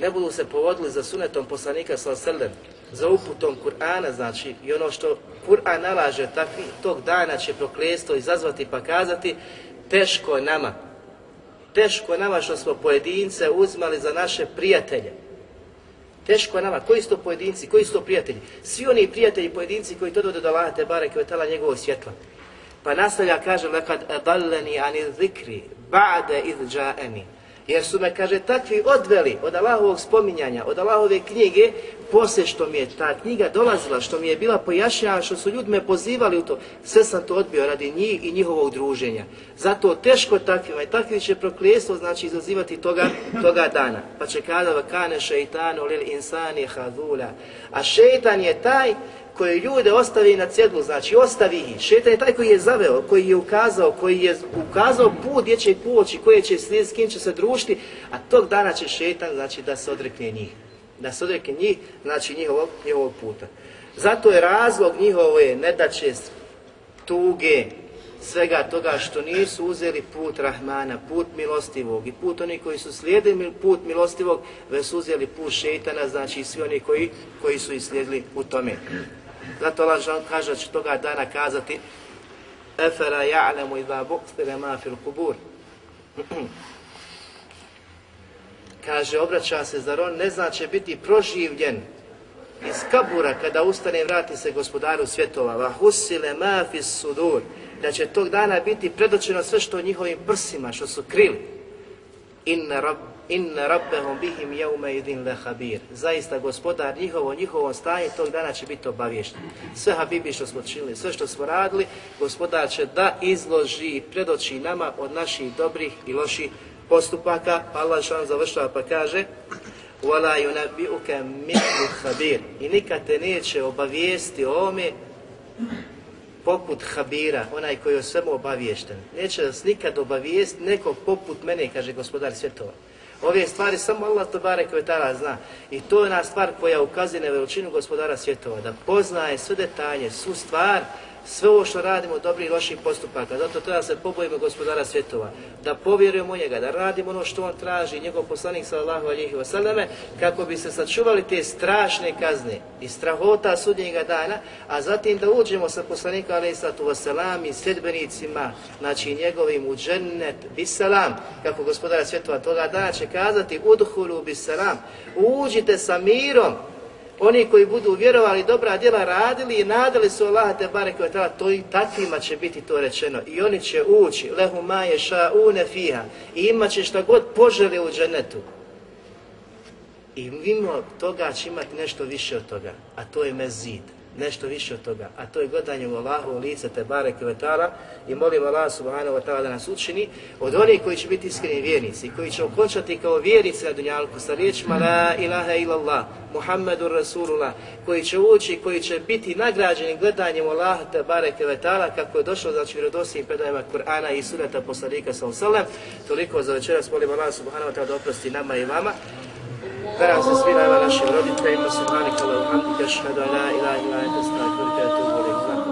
ne budu se povodili za sunetom poslanika sallallahu za uputom Kur'ana, znači, i ono što Kur'an nalaže, takvi, tog dana će proklestvo izazvati pa kazati, teško nama, teško nama što smo pojedince uzmali za naše prijatelje. Teško nama, koji su to pojedinci, koji su to prijatelji? Svi oni prijatelji, pojedinci koji to dode do Allaha te bareke njegovog svjetla. Pa nastavlja kaže, lekad adallani ani zikri, ba'de idh ja'ani. Jer su me, kaže, takvi odveli od Allahovog spominjanja, od Allahove knjige, poslije što mi je ta knjiga dolazila, što mi je bila pojašnjena, što su ljudi me pozivali u to, sve sam to odbio radi njih i njihovog druženja. Zato teško takvima i takvi će proklijestvo znači izazivati toga, toga dana. Pa će kada kane šeitanu lil insani hadula. A šeitan je taj koji ljude ostavi na cjedlu, znači ostavi ih. Šetan je taj koji je zaveo, koji je ukazao, koji je ukazao put gdje će poći, koje će slijediti, s kim će se družiti, a tog dana će šetan znači da se odrekne njih. Da se odrekne njih, znači njihovog, njihovog puta. Zato je razlog njihovo je ne da će tuge, svega toga što nisu uzeli put Rahmana, put milostivog i put oni koji su slijedili put milostivog, već su uzeli put šeitana, znači i svi oni koji, koji su islijedili u tome. Zato Allah kaže da će toga dana kazati Efera ja'lemu idha buqstire ma fil kubur. kaže, obraća se, zar on ne zna će biti proživljen iz kabura kada ustane i vrati se gospodaru svjetova. Va husile ma fis sudur. Da će tog dana biti predočeno sve što u njihovim prsima, što su krili. Inna, rab, inna rabbehum bihim jaume idin lehabir. Zaista gospodar njihovo, njihovom stanju tog dana će biti obavješten. Sve habibi što smo činili, sve što smo radili, gospodar će da izloži i predoči nama od naših dobrih i loših postupaka. Allah što završava pa kaže وَلَا يُنَبِّئُكَ مِثْلُ خَبِيرٍ I nikad te neće obavijesti o ome poput Habira, onaj koji je o svemu obaviješten. Neće nas nikad obavijesti neko poput mene, kaže gospodar svjetova. Ove stvari samo Allah koje tada zna. I to je ona stvar koja ukazuje na veličinu gospodara svjetova, da poznaje sve detalje, svu stvar, sve ovo što radimo dobrih i loših postupaka. Zato treba se pobojimo gospodara svjetova, da povjerujemo njega, da radimo ono što on traži, njegov poslanik sallallahu alihi wasallame, kako bi se sačuvali te strašne kazne i strahota sudnjega dana, a zatim da uđemo sa poslanika alihi sallatu wasallam i sedbenicima, znači njegovim u džennet bisalam, kako gospodara svjetova toga dana će kazati udhulu bisalam, uđite sa mirom, oni koji budu vjerovali dobra djela radili i nadali su Allah te bareke ve taala to i takvima će biti to rečeno. I oni će ući lehu ma yashauna fiha. I imat će šta god poželi u dženetu i mimo toga će imati nešto više od toga a to je mezid nešto više od toga, a to je gledanje u Allahu u lice te bareke ve taala i molim Allah subhanahu wa taala da nas učini od onih koji će biti iskreni vjernici, koji će okončati kao vjernici na dunjalku sa riječima la ilaha illallah, Muhammedur Rasulullah, koji će ući, koji će biti nagrađeni gledanjem Allaha te bareke ve taala kako je došlo znači vjerodostojnim predajama Kur'ana i suneta poslanika sallallahu Toliko za večeras molim Allah subhanahu wa taala da oprosti nama i vama. Vera se svi nama našim roditeljima, subhanika, alhamdika, šhadu, la ilaha ila enta, stavljika,